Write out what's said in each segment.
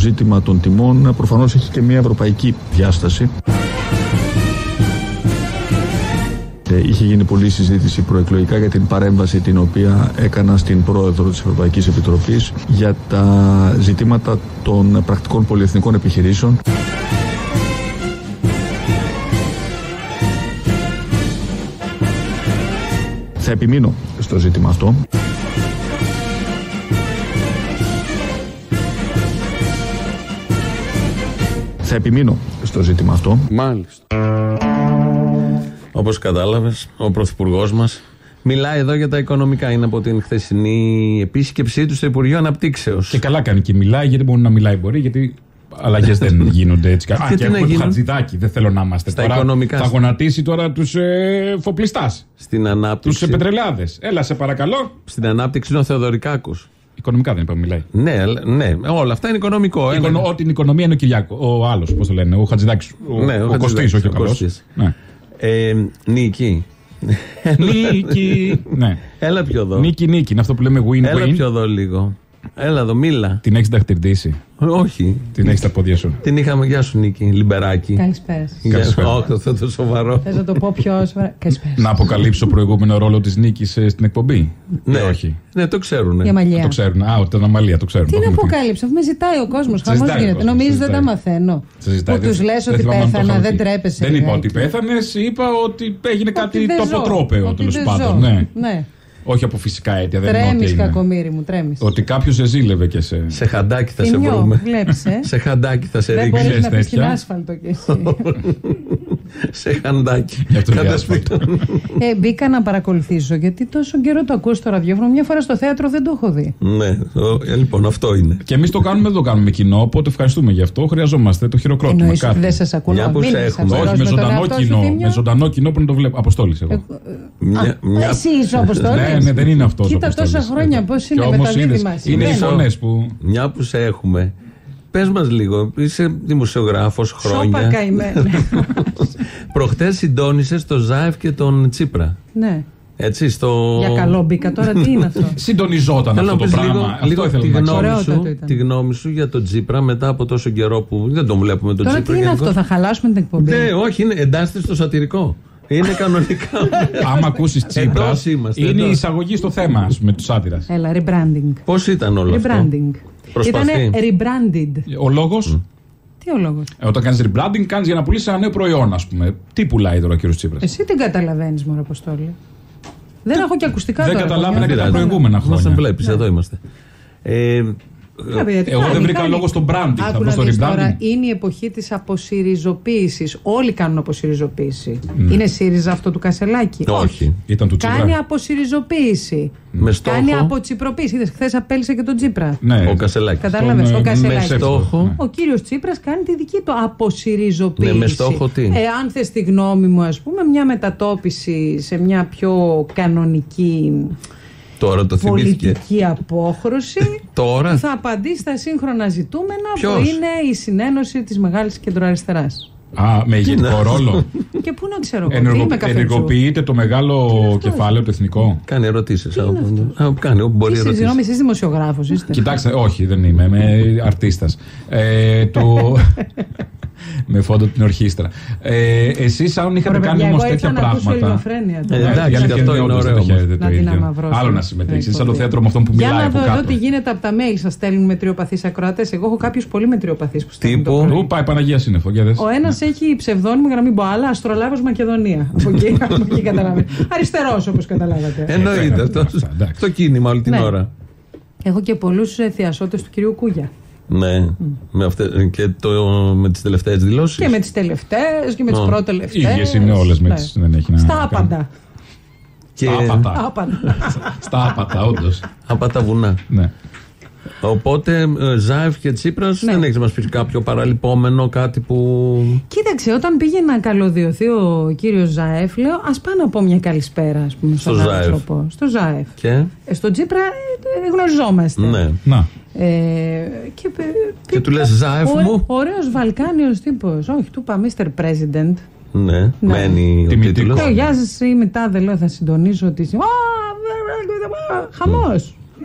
ζήτημα των τιμών προφανώς έχει και μια ευρωπαϊκή διάσταση. Ε, είχε γίνει πολλή συζήτηση προεκλογικά για την παρέμβαση την οποία έκανα στην πρόεδρο της Ευρωπαϊκής Επιτροπής για τα ζητήματα των πρακτικών πολυεθνικών επιχειρήσεων. Θα επιμείνω στο ζήτημα αυτό. Θα επιμείνω στο ζήτημα αυτό. Μάλιστα. Όπως κατάλαβες, ο Πρωθυπουργός μας μιλάει εδώ για τα οικονομικά. Είναι από την χθεσινή επίσκεψή του στο Υπουργείο Αναπτύξεως. Και καλά κάνει και μιλάει, γιατί μπορεί να μιλάει μπορεί, γιατί αλλαγές δεν γίνονται έτσι. Α, και έχουμε το χατζηδάκι, δεν θέλω να είμαστε. Στα τώρα, οικονομικά. Θα γονατίσει τώρα τους ε, φοπλιστάς. Στην ανάπτυξη. Τους πετρελάδες. Έλα, σε παρακαλώ. Στην ανάπτυξη είναι ο Θεοδωρικάκος. Οικονομικά δεν είπαμε, μιλάει. Ναι, ναι, όλα αυτά είναι οικονομικό. Οικονο, Ό,τι είναι οικονομία είναι ο Κυριάκο. Ο άλλος, πώς το λένε, ο Χατζηδάκης. Ο, ναι, ο, ο Κωστής, όχι ο καλός. Ναι. Ε, νίκη. Νίκη. ναι. Έλα πιο εδώ. Νίκη, νίκη. Είναι αυτό που λέμε win-win. Έλα πιο εδώ λίγο. Έλα εδώ, μίλα. Την έχεις ταχτηρτήσει. Όχι. Την έχεις τα πόδια σου. Την είχαμε, γεια σου Νίκη, λιμπεράκι. Καλησπέρα. Καλησπέρα. Όχι, αυτό το σοβαρό. Θες να το πω πιο σοβαρά. Καλησπέρα. Να αποκαλύψω προηγούμενο ρόλο της Νίκης ε, στην εκπομπή. Ναι, Ή όχι. Ναι, το ξέρουν. Για μαλλιά. Το ξέρουν. Α, την αμαλία το ξέρουν. Τι να αποκάλυψω, αφού με ζητάει ο κόσμος. Χαμός γίνεται. Νομίζεις δεν τα μαθαίνω. Που τους λες ότι πέθανα, δεν τρέπεσαι. Δεν είπα ότι πέθανε, είπα ότι έγινε κάτι τοποτρόπαιο τέλος πάντων. Ναι. Όχι από φυσικά αίτια. Δεν τρέμεις, κακομίρι μου, τρέμεις. Ότι κάποιος σε ζήλευε και σε. Σε χαντάκι θα σε βρούμε. Βλέπεις, ε; σε χαντάκι θα σε ρίξει. Δεν μπορεί να πεις στην άσφαλτο κι εσύ. σε χαντάκι. Για το άσφαλτο. ε, μπήκα να παρακολουθήσω γιατί τόσο καιρό το ακούω στο ραδιόφωνο. Μια φορά στο θέατρο δεν το έχω δει. Ναι, ε, λοιπόν, αυτό είναι. Και εμείς το κάνουμε, δεν το κάνουμε κοινό. Οπότε ευχαριστούμε γι' αυτό. Χρειαζόμαστε το χειροκρότημα. Δεν σας ακούω. Μια που σε έχουμε. Όχι, με ζωντανό κοινό. Με ζωντανό κοινό που να το βλέπω. Αποστόλη εγώ. Εσύ είσαι αποστόλης. Ναι, ναι, δεν είναι αυτό. Κοίτα τόσα χρόνια πώς είναι με τα δίδυμα. Είναι οι φωνές που. Μια που σε έχουμε. Πες μας λίγο, είσαι δημοσιογράφος χρόνια. Σώπα καημένη. Προχτές συντόνισες το Ζάεφ και τον Τσίπρα. Ναι. Έτσι, στο... Για καλό μπήκα τώρα, τι είναι αυτό; Συντονιζόταν αυτό το πράγμα. Λίγο, λίγο τη, γνώμη σου, τη γνώμη σου για τον Τσίπρα μετά από τόσο καιρό που δεν τον βλέπουμε τον τώρα Τσίπρα. Τι είναι αυτό, θα χαλάσουμε την εκπομπή; Ναι, όχι, είναι, εντάσσεται στο σατυρικό. Είναι κανονικά. Άμα ακούσεις Τσίπρας, είναι η εισαγωγή στο θέμα με τους άτυρα. Έλα, rebranding. Πώς ήταν όλο αυτό; Rebranding. Ήταν rebranded. Ο λόγος; Τι ο λόγος; Ε, όταν κάνεις rebranding, κάνεις για να πουλήσεις ένα νέο προϊόν, ας πούμε. Τι πουλάει τώρα ο κύριος Τσίπρας; Εσύ την καταλαβαίνεις, Μωρό Αποστόλη. Δεν έχω και ακουστικά Δεν τώρα. καταλάβαινα και τα προηγούμενα χρόνια. Μα βλέπει, εδώ είμαστε. Ε, εγώ δεν βρήκα λόγο στο branding. Θα πω στο τώρα, είναι η εποχή της αποσυριζοποίησης. Όλοι κάνουν αποσυριζοποίηση. Είναι ΣΥΡΙΖΑ αυτό του Κασελάκη; Όχι. Ήταν του Τσίπρα. Κάνει αποσυριζοποίηση. Με στόχο... Κάνει αποτσιπροποίηση. Είδες, χθες απέλησε και τον Τσίπρα. Ναι. Ο Κασελάκης. Κατάλαβες. Ο Κασελάκης. Με στόχο. Ο κύριος Τσίπρας κάνει τη δική του αποσυριζοποίηση. Ναι, με στόχο τι; Εάν θες τη γνώμη μου, ας πούμε, μια μετατόπιση σε μια πιο κανονική. Τώρα το πολιτική απόχρωση Τώρα. που θα απαντήσει στα σύγχρονα ζητούμενα Ποιος; που είναι η συνένωση της Μεγάλης Κεντροαριστεράς. Α, με ηγετικό ρόλο. Και πού να ξέρω εγώ, Ενεργο... τι είμαι καφέ Ενεργοποιείται το μεγάλο κεφάλαιο το εθνικό. Κάνει ερωτήσεις. Κάνει όπου μπορεί Είστε, ερωτήσεις. συγγνώμη, εσείς δημοσιογράφος είστε. Κοιτάξτε, όχι, δεν είμαι. Είμαι αρτίστας. Ε, το... με φόντο την ορχήστρα. Ε, Εσείς, αν είχατε Ωραία, κάνει παιδιά, όμως εγώ τέτοια ήρθα να ακούσω πράγματα. ελληνοφρένεια τώρα. Ε, εντάξει, η αλήθεια αυτό είναι είναι όντως ωραίο δεν το όμως. χαίρετε Να το την ίδιο. αμαυρώσω. Άλλο να συμμετέχει. Είναι σαν το εκπομπή. θέατρο με αυτόν που Για μιλάει να από δω εδώ κάτω. τι γίνεται από τα mail σας στέλνουν μετριοπαθείς ακροατές. Εγώ έχω κάποιους πολύ μετριοπαθείς που στέλνουν. Τύπου; το πρωί. Ού, πάει Παναγία Σύννεφο, για δες. Ο ένας έχει ψευδόνυμο για να μην πω άλλα, Αστρολάβος Μακεδονία. Από εκεί, από εκεί καταλαβαίνετε. Αριστερός όπως καταλάβατε. Εννοείται αυτό. εντάξει. Το κίνημα όλη την Ναι. ώρα. Έχω και πολλούς θειασότες του κυρίου Κούγια. Ναι, με, αυτές, και το, με τις τελευταίες δηλώσεις. Και με τις τελευταίες και με τις Ω. προτελευταίες. ίδιες είναι όλες με τις- δεν έχει να Στα κάνει. άπαντα. Και Στα άπατα. Άπαντα. Στα άπατα, όντως. απ' τα βουνά. Ναι. Οπότε ε, Ζάεφ και Τσίπρας Ναι. δεν έχεις να μας πεις κάποιο παραλυπόμενο, κάτι που... Κοίταξε, όταν πήγε να καλωδιωθεί ο κύριος Ζαέφ, λέω ας πάω να πω μια καλησπέρα, ας πούμε, στον Στο Ζάεφ. άνθρωπο. Στο Ζαέφ. Και, Ε, στον Τσίπρα ε, ε, γνωριζόμαστε. ναι. Να. Ε, και, ε, Και του λες Ζάεφ ο- μου; Ωραίος Βαλκάνιος τύπος. Όχι, του είπα Mr. President. Ναι, μένει ο Τιμητικός. τίτλος. Λέω, γεια σας, είμαι τάδε, λέω, θα συντονίσω τη... Α,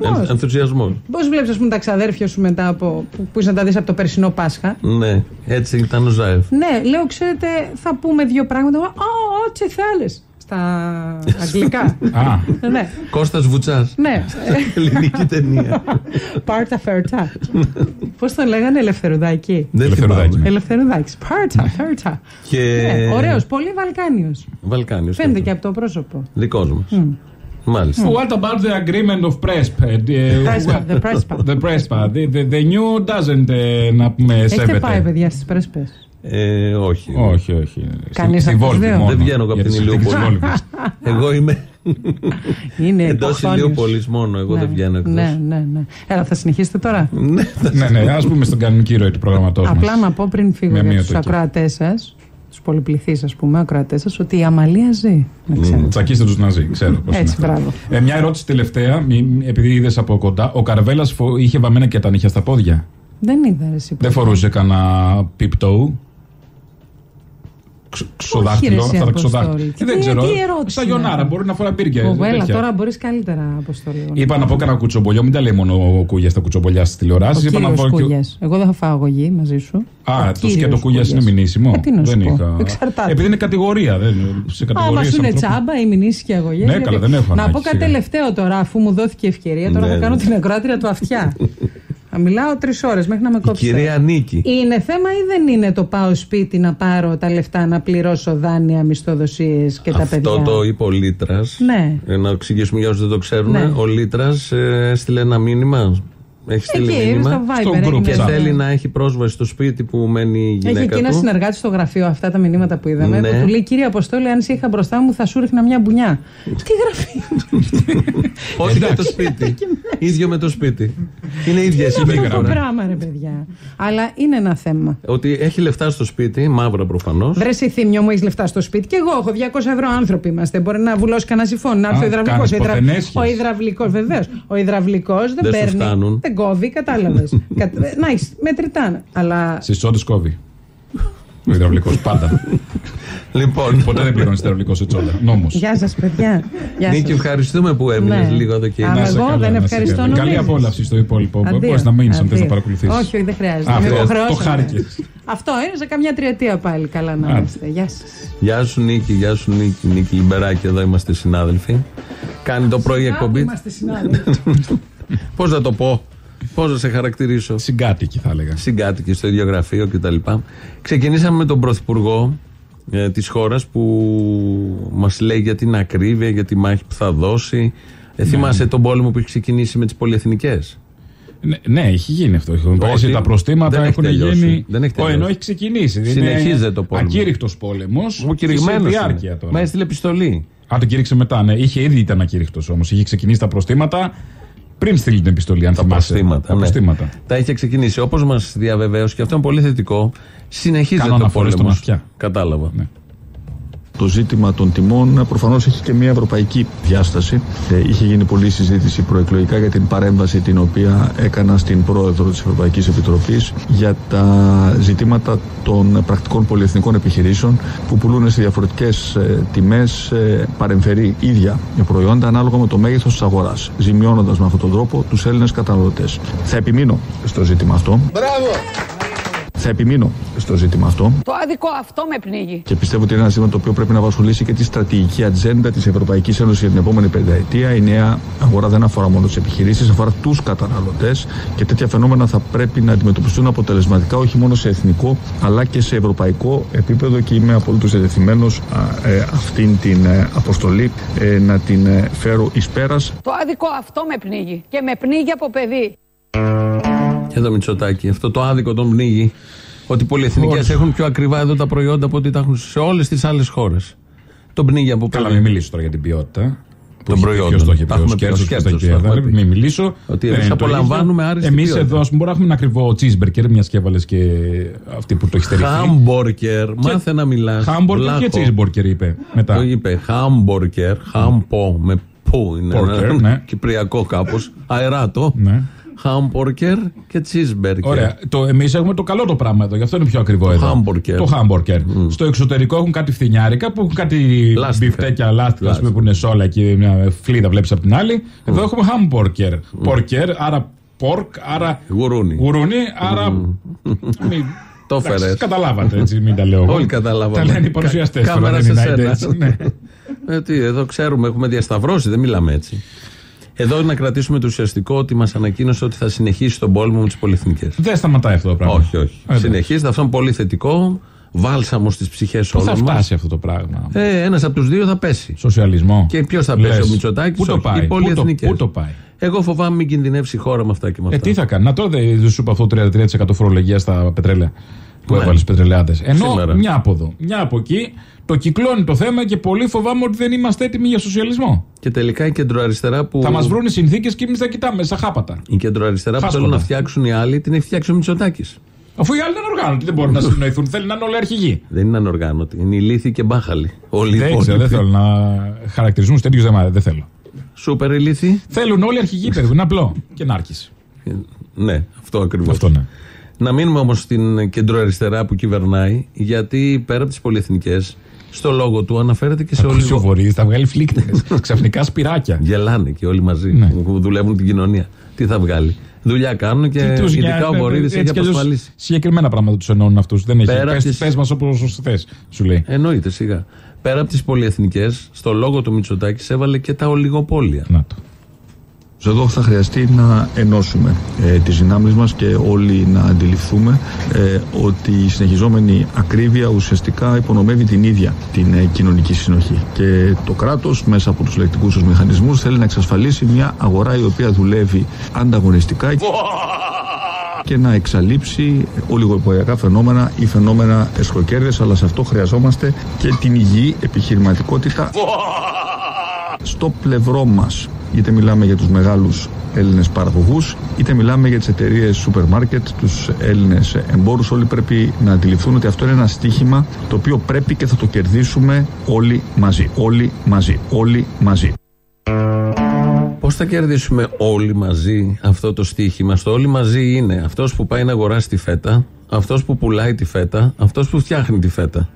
Χαμός. Εν- Ενθουσιασμός. Πώς βλέπεις, ας πούμε, τα ξαδέρφια σου μετά από. που, που είσαι να τα δεις από το περσινό Πάσχα; Ναι, έτσι ήταν ο Ζάεφ. Ναι, λέω, ξέρετε, θα πούμε δύο πράγματα. Α, ό,τι θέλεις. Στα αγγλικά. Α, ναι, Κώστας Βουτσάς. ναι. Ελληνική ταινία. Πάρτα φέρτα. Πώς τον λέγανε, Ελευθερουδάκη; Δεν Ελευθερουδάκη. θυμάμαι. Ελευθερουδάκη. Πάρτα, φέρτα. Και... Ναι, Ωραίος, πολύ Βαλκάνιος. Βαλκάνιος. Φαίνεται και από το πρόσωπο. Δικός μας. Μάλιστα. what about the agreement of Prespa? Uh, Πρέσπα, the Πρέσπα. The Prespa. The, the, the new doesn't, uh, να πούμε, Έχετε πάει, σέβεται. παιδιά, στις Πρέσπες; Ε, όχι. Όχι, όχι. Κανείς Στη- στη από τους Βόλβη δύο. μόνο. Δεν βγαίνω από Για την τις συνθήκες Ηλιούπολη. της Βόλβης. Εγώ είμαι Είναι εντός υποχθόνιος. Ηλιούπολης μόνο. Εγώ δεν βγαίνω εκτός. Ναι, ναι, ναι. Έλα, θα συνεχίσετε τώρα. ναι, ναι, ας πούμε στον κανονική ροή του προγραμματός μας. Απλά να πω πριν φύγω Με για αμύωτο τους εκεί. ακροατές σας, τους πολυπληθείς, ας πούμε, ακροατές σας, ότι η Αμαλία ζει. Να ξέρετε. Τσακίστε τους Ναζί, ξέρω πώς Έτσι, είναι. αυτό. μπράβο. Ε, μια ερώτηση τελευταία, μη- μη- επειδή είδες από κοντά. Ο Καρβέλας φο- είχε βαμμένα και τα νύχια στα πόδια; Δεν είδα ρε, εσύ. Δεν φορούσε κανένα πιπτόου. Ξ- Ξοδάχτυλο, ρε, εσύ, αυτά τα Αποστόλη. ξοδάχτυλα. Τι- Ε, δεν τι ξέρω. ερώτηση Σαν είναι Γιονάρα, αυτή. μπορεί να φοράει μπύρια. Ω, Έλα, τέτοια. τώρα μπορείς καλύτερα, Αποστολή. Είπα να πω κανένα κουτσομπολιό, μην τα λέει μόνο ο Κούγιας στα κουτσομπολιά στι τηλεοράσει. Ο Είπα να κύριος πω. και- Κούγιας. Εγώ δεν θα φάω αγωγή μαζί σου. Α, Ο το κύριος σκέτο Κούγιας είναι Κούγιας. μηνύσιμο; Ε, τι να σου δεν πω. είχα. Εξαρτάται. Επειδή είναι κατηγορία. Δεν... Σε Άμα κατηγορίες σου είναι ανθρώπων. τσάμπα ή μηνύσει και αγωγές. Ναι, καλά, δεν έχω Να ανάγκη, πω κάτι σιγά. τελευταίο τώρα, αφού μου δόθηκε ευκαιρία. Τώρα Ναι, θα κάνω ναι. την ακροάτρια του αυτιά. Θα μιλάω τρεις ώρες μέχρι να με Η κόψει. κυρία Νίκη. Είναι θέμα ή δεν είναι το πάω σπίτι να πάρω τα λεφτά να πληρώσω δάνεια, μισθοδοσίες και τα παιδιά; Αυτό το είπε ο Λίτρας. Ναι. Να εξηγήσουμε για όσους δεν το ξέρουν. Ναι. Ο Λίτρας έστειλε ένα μήνυμα. Έχεις στείλει Εκεί, μήνυμα; στο Viber. Στο έγινε group Και chat. αυτό. θέλει να έχει πρόσβαση στο σπίτι που μένει η Έχει γυναίκα εκεί ένα του. συνεργάτη στο γραφείο, αυτά τα μηνύματα που είδαμε, Ναι. που του λέει: Κύριε Αποστόλη, αν σε είχα μπροστά μου, θα σου ρίχνα μια μπουνιά. Τι γραφείο. Όχι με το σπίτι. ίδιο με το σπίτι. Είναι ίδια η Αυτό το συμπεριφορά. πράγμα, ρε παιδιά. Αλλά είναι ένα θέμα. Ότι έχει λεφτά στο σπίτι, μαύρα προφανώς. Βρε εσύ θύμιο μου, έχεις λεφτά στο σπίτι. Και εγώ έχω 200 ευρώ άνθρωποι είμαστε. Μπορεί να βουλώσει κανένας συμφώνη. Να έρθει ο Α, υδραυλικός. κάνεις Ο, υδρα... ποθενέσχες. ο υδραυλικός, βεβαίως. Ο υδραυλικός δεν, Δεν σου παίρνει. Φτάνουν. Δεν κόβει, κατάλαβε. να έχει μετρητά. Αλλά Στις τσόντες κόβει. Ο υδραυλικός πάντα. Λοιπόν, Ποτέ δεν πληρώνεις υδραυλικό σε τσόντα. Νόμος. γεια σας, παιδιά. Γεια Νίκη, σας. ευχαριστούμε που έμεινες Ναι. λίγο εδώ και Άμα εκεί. εγώ δεν ευχαριστώ, Καλή νομίζεις. απόλαυση στο υπόλοιπο. Αντίο. Μπορείς να μείνεις αν θες να Αντίο. παρακολουθήσει. Όχι, όχι, δεν χρειάζεται. Α, Με αυτό, υποχρεώσανε. το χάρηκες. Αυτό είναι σε καμιά τριετία πάλι. Καλά να Άντε. είστε. Γεια σας. Γεια σου Νίκη, γεια σου Νίκη, Νίκη Λιμπεράκη, εδώ είμαστε συνάδελφοι. Κάνει το πρωί εκπομπή. Είμαστε συνάδελφοι. Πώς να το πω, πώς να σε χαρακτηρίσω; Συγκάτοικοι θα έλεγα. Συγκάτοικοι στο ίδιο γραφείο κτλ. Ξεκινήσαμε με τον Πρωθυπουργό ε, της χώρας που μας λέει για την ακρίβεια, για τη μάχη που θα δώσει. Ε, Ναι. θυμάσαι τον πόλεμο που έχει ξεκινήσει με τις πολυεθνικές; Ναι, ναι, έχει γίνει αυτό. Έχουν πέσει τα προστήματα, δεν έχει έχουν τελειώσει. γίνει. Δεν έχει Ω, ενώ τελειώσει. έχει ξεκινήσει. Δεν Συνεχίζεται είναι ο πόλεμος. Ακήρυκτο πόλεμος. Ο κηρυγμένος. διάρκεια τώρα. Μα έστειλε επιστολή. Α, τον κήρυξε μετά, ναι. Είχε ήδη ήταν ακήρυκτο όμως. Είχε ξεκινήσει τα προστήματα πριν στείλει την επιστολή, αν Τα θυμάσαι. προστήματα. Τα ναι. προστήματα. Τα είχε ξεκινήσει. Όπως μας διαβεβαίωσε και αυτό είναι πολύ θετικό. Συνεχίζεται Κάνω ο αναφορές στον πόλεμος. αυτιά. Κατάλαβα. Ναι. Το ζήτημα των τιμών προφανώς έχει και μια ευρωπαϊκή διάσταση. Ε, είχε γίνει πολλή συζήτηση προεκλογικά για την παρέμβαση την οποία έκανα στην πρόεδρο της Ευρωπαϊκής Επιτροπής για τα ζητήματα των πρακτικών πολυεθνικών επιχειρήσεων που πουλούν σε διαφορετικές τιμές παρεμφερή ίδια προϊόντα ανάλογα με το μέγεθος της αγοράς, ζημιώνοντας με αυτόν τον τρόπο τους Έλληνες καταναλωτές. Θα επιμείνω στο ζήτημα αυτό. Θα επιμείνω στο ζήτημα αυτό. Το άδικο αυτό με πνίγει. Και πιστεύω ότι είναι ένα ζήτημα το οποίο πρέπει να απασχολήσει και τη στρατηγική ατζέντα της Ευρωπαϊκής Ένωσης για την επόμενη πενταετία. Η νέα αγορά δεν αφορά μόνο τις επιχειρήσεις, αφορά τους καταναλωτές και τέτοια φαινόμενα θα πρέπει να αντιμετωπιστούν αποτελεσματικά όχι μόνο σε εθνικό αλλά και σε ευρωπαϊκό επίπεδο και είμαι απολύτως διατεθειμένος ε, αυτήν την ε, αποστολή ε, να την ε, φέρω εις πέρας. Το άδικο αυτό με πνίγει. Και με πνίγει από παιδί. Και εδώ Μητσοτάκη. Αυτό το άδικο τον πνίγει. Ότι οι πολυεθνικές Όχι. έχουν πιο ακριβά εδώ τα προϊόντα από ό,τι τα έχουν σε όλες τις άλλες χώρες. Τον πνίγει από Καλά, πολύ. μην μιλήσω τώρα για την ποιότητα. Των προϊόντων. Ποιο το έχει πει, Τα ο έχουμε πει, ο Σκέψος, ποιος το έχει πει. Σκέψος, το Δεν έχουμε πει. Μην μιλήσω. Ότι Δεν εμείς είναι το απολαμβάνουμε ίδιο. άριστη Εμείς ποιότητα. εδώ, ας πούμε, μπορούμε να έχουμε ένα ακριβό cheeseburger, μιας και έβαλες και αυτή που το έχει στερηθεί. Χάμπορκερ. Μάθε να μιλάς. Χάμπορκερ και cheeseburger είπε μετά. Το είπε. Χάμπορκερ. Χάμπο με πού είναι. Πόρκερ, ένα ναι. Κυπριακό κάπως. Αεράτο. Ναι. Χάμπορκερ και τσίσμπεργκερ. Ωραία. Το, εμείς έχουμε το καλό το πράγμα εδώ, γι' αυτό είναι πιο ακριβό εδώ. Hamburger. Το hamburger. Στο εξωτερικό έχουν κάτι φθινιάρικα που έχουν κάτι Λάστιχα. μπιφτέκια, λάστιχα, ας πούμε, Λάστιχα. που είναι σόλα και μια φλίδα βλέπεις από την άλλη. Εδώ έχουμε hamburger. Πορκερ, άρα πορκ, άρα Γουρούνι. γουρούνι, άρα. Μην- Το Εντάξει, έφερες. Καταλάβατε έτσι, μην τα λέω εγώ. Όλοι καταλάβαμε. Τα λένε οι παρουσιαστές Κα- τώρα, κάμερα δεν σε είναι σένα. έτσι. Ναι. Ε, τι, εδώ ξέρουμε, έχουμε διασταυρώσει, δεν μιλάμε έτσι. Εδώ να κρατήσουμε το ουσιαστικό ότι μας ανακοίνωσε ότι θα συνεχίσει τον πόλεμο με τις πολυεθνικές. Δεν σταματάει αυτό το πράγμα. Όχι, όχι. Εντάξει. Συνεχίζεται, αυτό είναι πολύ θετικό. Βάλσαμος στις ψυχές Πού θα όλων μας. φτάσει αυτό το πράγμα; Ε, Ένας από τους δύο θα πέσει. Σοσιαλισμό. Και ποιος θα πέσει, Λες. ο Μητσοτάκης, Πού το πάει, οι πού το, πολυεθνικές. πού το πάει; Εγώ φοβάμαι μην κινδυνεύσει η χώρα με αυτά και με Ε, αυτά. τι θα κάνει; Να τώρα δεν δεν σου είπα αυτό το 33% φορολογία στα πετρέλαια που Ναι. έβαλες πετρελαιάτε. Ενώ Σήμερα. μια από εδώ, μια από εκεί, το κυκλώνει το θέμα και πολύ φοβάμαι ότι δεν είμαστε έτοιμοι για σοσιαλισμό. Και τελικά η κεντροαριστερά που. Θα μας βρουν οι συνθήκες και εμείς θα κοιτάμε σαν χάπατα. Η κεντροαριστερά που Φάσκοντα. θέλουν να φτιάξουν οι άλλοι την έχει φτιάξει ο Μητσοτάκης. Αφού οι άλλοι δεν οργάνωτοι, δεν μπορούν να συνοηθούν. Θέλει να είναι όλοι αρχηγοί. Δεν είναι ανοργάνωτοι. Είναι ηλίθιοι και μπάχαλοι. Όλοι οι Δεν ξέρω, δεν υπόλοιποι. θέλω να χαρακτηριζούν τέτοιου ζεμάδε. Δεν θέλω. Σούπερ ηλίθιοι. Θέλουν όλοι αρχηγοί, παιδί μου. Είναι απλό. Και να άρχισε. Ε, Ναι, αυτό ακριβώς. Αυτό ναι. Να μείνουμε όμως στην κεντροαριστερά που κυβερνάει, γιατί πέρα από τις πολυεθνικές, στο λόγο του αναφέρεται και σε Ο όλοι. Βορύδη θα βγάλει φλίκτες. Ξαφνικά σπυράκια. Γελάνε και όλοι μαζί Ναι. που δουλεύουν την κοινωνία. Τι θα βγάλει; Δουλειά κάνουν και Τι τους ειδικά νοιάζει, ο Βορύδη έτσι έχει κι αλλιώς απασφαλίσει. Συγκεκριμένα πράγματα τους ενώνουν αυτούς. Δεν έχει. Πέρα Πες, της- πες μας όπως θες, σου λέει. Εννοείται σιγά. Πέρα από τις πολυεθνικές, στο λόγο του Μητσοτάκης έβαλε και τα ολιγοπόλια. Να το. Εδώ θα χρειαστεί να ενώσουμε ε, τις δυνάμεις μας και όλοι να αντιληφθούμε ε, ότι η συνεχιζόμενη ακρίβεια ουσιαστικά υπονομεύει την ίδια την ε, κοινωνική συνοχή. Και το κράτος μέσα από τους λεκτικούς τους μηχανισμούς θέλει να εξασφαλίσει μια αγορά η οποία δουλεύει ανταγωνιστικά και να εξαλείψει ολιγοπολιακά φαινόμενα ή φαινόμενα εσχροκέρδειας αλλά σε αυτό χρειαζόμαστε και την υγιή επιχειρηματικότητα στο πλευρό μας. Είτε μιλάμε για τους μεγάλους Έλληνες παραγωγούς, είτε μιλάμε για τις εταιρείες σούπερ μάρκετ, τους Έλληνες εμπόρους. Όλοι πρέπει να αντιληφθούν ότι αυτό είναι ένα στίχημα το οποίο πρέπει και θα το κερδίσουμε όλοι μαζί. Όλοι μαζί. Όλοι μαζί. Πώς θα κερδίσουμε όλοι μαζί αυτό το στίχημα. Στο όλοι μαζί είναι αυτός που πάει να αγοράσει τη φέτα, αυτός που πουλάει τη φέτα, αυτός που φτιάχνει τη φέτα.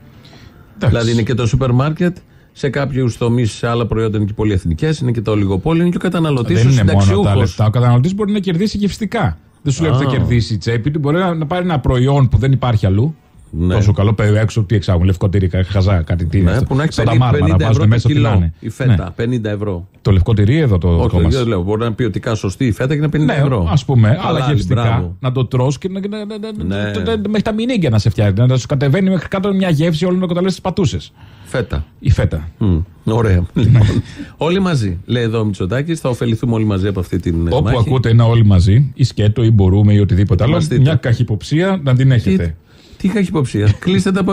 Εντάξει. Δηλαδή είναι και το σούπερ μάρκετ, σε κάποιους τομείς, σε άλλα προϊόντα είναι και πολυεθνικές, είναι και το ολιγοπόλιο, είναι και ο καταναλωτής, ο Δεν είναι μόνο τα συνταξιούχο. λεφτά. Ο καταναλωτής μπορεί να κερδίσει γευστικά. Δεν σου λέω ότι θα Α. κερδίσει η τσέπη του. Μπορεί να να πάρει ένα προϊόν που δεν υπάρχει αλλού. Ναι. Τόσο καλό παιδί έξω, τι εξάγουν, λευκό τυρί, κα- χαζά, κάτι τι είναι Ναι, αυτό. που να έχει Σαν τα 50, μάρμαρα, 50 βάζουν ευρώ το μέσα ό,τι να κιλό. είναι. Η φέτα, 50 ευρώ. Ναι. Το λευκό τυρί εδώ το Όχι, δικό μας. δεν λέω. Μπορεί να είναι ποιοτικά σωστή η φέτα και να είναι 50 Ναι, ευρώ. ας πούμε, αλλά Χαλάλι, γευστικά. μπράβο. Να το τρως και να, να, να, να- Ναι. να- να- μέχρι τα μηνύγκια να σε φτιάχνει. Να σου κατεβαίνει μέχρι κάτω μια γεύση όλο να κοταλέσει τι πατούσες. Φέτα. Η φέτα. Μμ, Ωραία. Λοιπόν, όλοι μαζί. Λέει εδώ ο Μητσοτάκης, θα ωφεληθούμε όλοι μαζί από αυτή την ε, Όπου μάχη. ακούτε ένα όλοι μαζί, ή σκέτο ή μπορούμε ή οτιδήποτε άλλο, Μας δείτε. μια καχυποψία να την έχετε. Τι, τι καχυποψία. Κλείστε τα,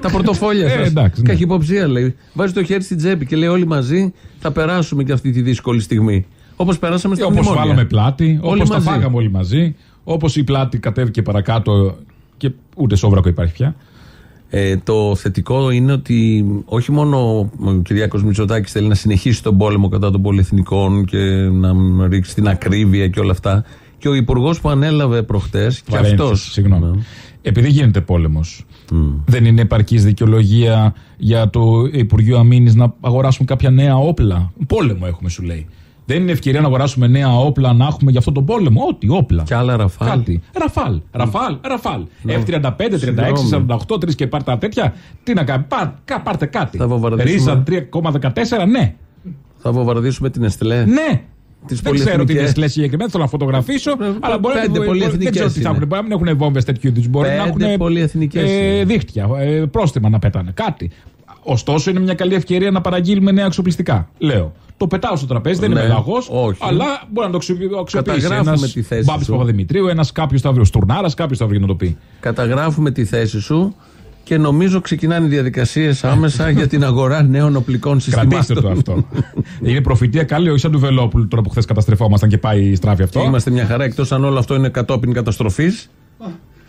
τα πορτοφόλια Ε, σας. εντάξει, ναι. Καχυποψία λέει. Βάζει το χέρι στην τσέπη και λέει όλοι μαζί θα περάσουμε και αυτή τη δύσκολη στιγμή. Όπως περάσαμε στα Όπως μνημόνια. βάλαμε πλάτη, Όλοι όπως τα μαζί. φάγαμε όλοι μαζί, όπως η πλάτη κατέβηκε παρακάτω και ούτε σόβρακο υπάρχει πια. Ε, το θετικό είναι ότι όχι μόνο ο Κυριάκος Μητσοτάκης θέλει να συνεχίσει τον πόλεμο κατά των πολυεθνικών και να ρίξει την ακρίβεια και όλα αυτά. Και ο υπουργός που ανέλαβε προχτές και Παρένθεση, αυτός Συγγνώμη. Ναι. Επειδή γίνεται πόλεμος, δεν είναι επαρκής δικαιολογία για το Υπουργείο Αμήνης να αγοράσουν κάποια νέα όπλα. Πόλεμο έχουμε, σου λέει. Δεν είναι ευκαιρία να αγοράσουμε νέα όπλα να έχουμε για αυτό τον πόλεμο. Ό,τι όπλα. Και άλλα ραφάλ. Κάτι. Ραφάλ, Ραφάλ, Ραφάλ. F35, 36, Συγγνώμη. 48, 3 και πάρτε τα τέτοια. Τι να κάνει, Πά- κα- πάρτε κάτι. Θα βομβαρδίσουμε. Ρίζα 3,14, ναι. Θα βομβαρδίσουμε την Εστλέ. Ναι. Τις δεν ξέρω τι πολυεθνικές. είναι λες συγκεκριμένα, θέλω να φωτογραφήσω. αλλά μπορεί πέντε να μπορεί- πολυεθνικές Δεν ξέρω τι θα είναι. έχουν. Μπορεί να μην έχουν βόμβες τέτοιου είδους. Μπορεί να Πέντε έχουν πολυεθνικές ε, είναι. δίχτυα, ε, πρόστιμα να πετάνε. Κάτι. Ωστόσο, είναι μια καλή ευκαιρία να παραγγείλουμε νέα εξοπλιστικά. Λέω. Το πετάω στο τραπέζι, δεν Ναι, είμαι λαγός. όχι. Αλλά μπορεί να το αξιοποιήσει Καταγράφουμε ένας τη θέση Μπάμπης σου. Παπαδημητρίου, ένας κάποιος θα βρει ο Στουρνάρα, κάποιος θα βρει να το πει. Καταγράφουμε τη θέση σου και νομίζω ξεκινάνε οι διαδικασίες άμεσα για την αγορά νέων οπλικών Κρατήστε συστημάτων. το αυτό. είναι προφητεία καλή, όχι σαν του Βελόπουλου τώρα που χθες καταστρεφόμασταν και πάει η στράφη αυτό. Είμαστε μια χαρά εκτός αν όλο αυτό είναι κατόπιν καταστροφής.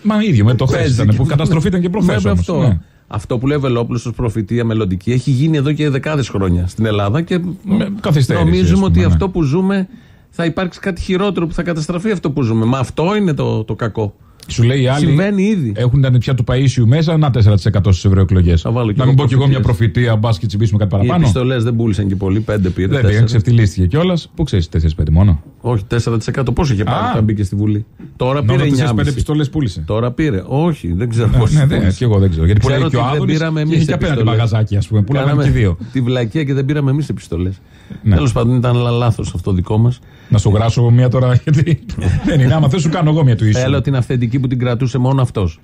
Μα ίδιο με το χθες Παίζει ήταν και- που καταστροφή ήταν και προχθές. Βέβαια αυτό. Αυτό που λέει ο Βελόπουλος ως προφητεία μελλοντική έχει γίνει εδώ και δεκάδες χρόνια στην Ελλάδα και Με καθυστέρηση, νομίζουμε ας πούμε, ότι ναι. αυτό που ζούμε θα υπάρξει κάτι χειρότερο που θα καταστραφεί αυτό που ζούμε. Μα αυτό είναι το, το κακό. Σου λέει οι άλλοι. Συμβαίνει ήδη. Έχουν τα νηπιά του Παίσιου μέσα, να 4% στις ευρωεκλογές. Θα βάλω κι Να εγώ μην πω κι εγώ μια προφητείες. προφητεία, μπα και τσιμπήσουμε κάτι Οι παραπάνω. επιστολές δεν πούλησαν και πολύ, πέντε πήρε. Δεν τέσσερα. πήγαν, ξεφτυλίστηκε κιόλας. Πού ξέρεις 4-5 μόνο; Όχι, 4%. Πόσο είχε πάρει Α. όταν μπήκε στη Βουλή; Τώρα πήρε Νόμιζα 4-5 9,5. επιστολές πούλησε. Τώρα πήρε. Όχι, δεν ξέρω πώς. Ναι, ναι, και εγώ δεν ξέρω. Γιατί Ξέρω πουλάει και ο ότι δεν Άδωνης πήραμε και εμείς είχε και απέναντι επιστολές. μαγαζάκι, ας πούμε. Πουλάγαμε και δύο. Τη βλακία και δεν πήραμε εμείς επιστολές. Ναι. Τέλος πάντων ήταν λάθος αυτό δικό μας. Να σου γράσω μία τώρα, γιατί δεν είναι. Άμα θες, σου κάνω εγώ μία του ίσου. Θέλω την αυθεντική που την κρατούσε μόνο αυτός.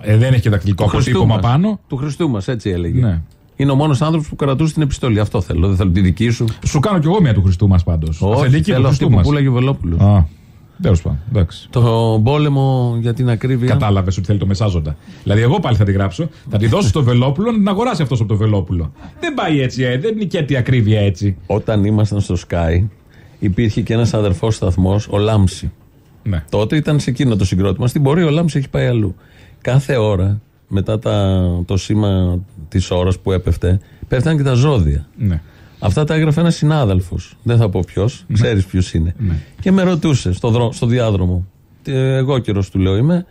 Ε, δεν έχει και δακτυλικό αποτύπωμα πάνω. Του Χριστού μας, έτσι έλεγε. Ναι. Είναι ο μόνος άνθρωπος που κρατούσε την επιστολή. Αυτό θέλω. Δεν θέλω τη δική σου. Σου κάνω κι εγώ μία του Χριστού μας πάντως. Όχι, θέλω αυτή που πουλάγε ο Βελόπουλος. Α, τέλος πάντων. Εντάξει. Το πόλεμο για την ακρίβεια. Κατάλαβες ότι θέλει το μεσάζοντα. Δηλαδή, εγώ πάλι θα τη γράψω, θα τη δώσω στο Βελόπουλο να την αγοράσει αυτός από το Βελόπουλο. Δεν πάει έτσι, ε, δεν νικέται η ακρίβεια έτσι. Όταν ήμασταν στο Sky, υπήρχε και ένας αδερφός σταθμός, ο Λάμψη. Ναι. Τότε ήταν σε εκείνο το συγκρότημα. Στην πορεία ο Λάμψη έχει πάει αλλού. Κάθε ώρα, μετά τα, το σήμα της ώρας που έπεφτε, πέφτανε και τα ζώδια. ναι. Αυτά τα έγραφε ένας συνάδελφος. Δεν θα πω ποιος, ξέρεις ποιος είναι. Ναι. Και με ρωτούσε στο, δρό- στο διάδρομο. Τι, Εγώ καιρο του λέω είμαι.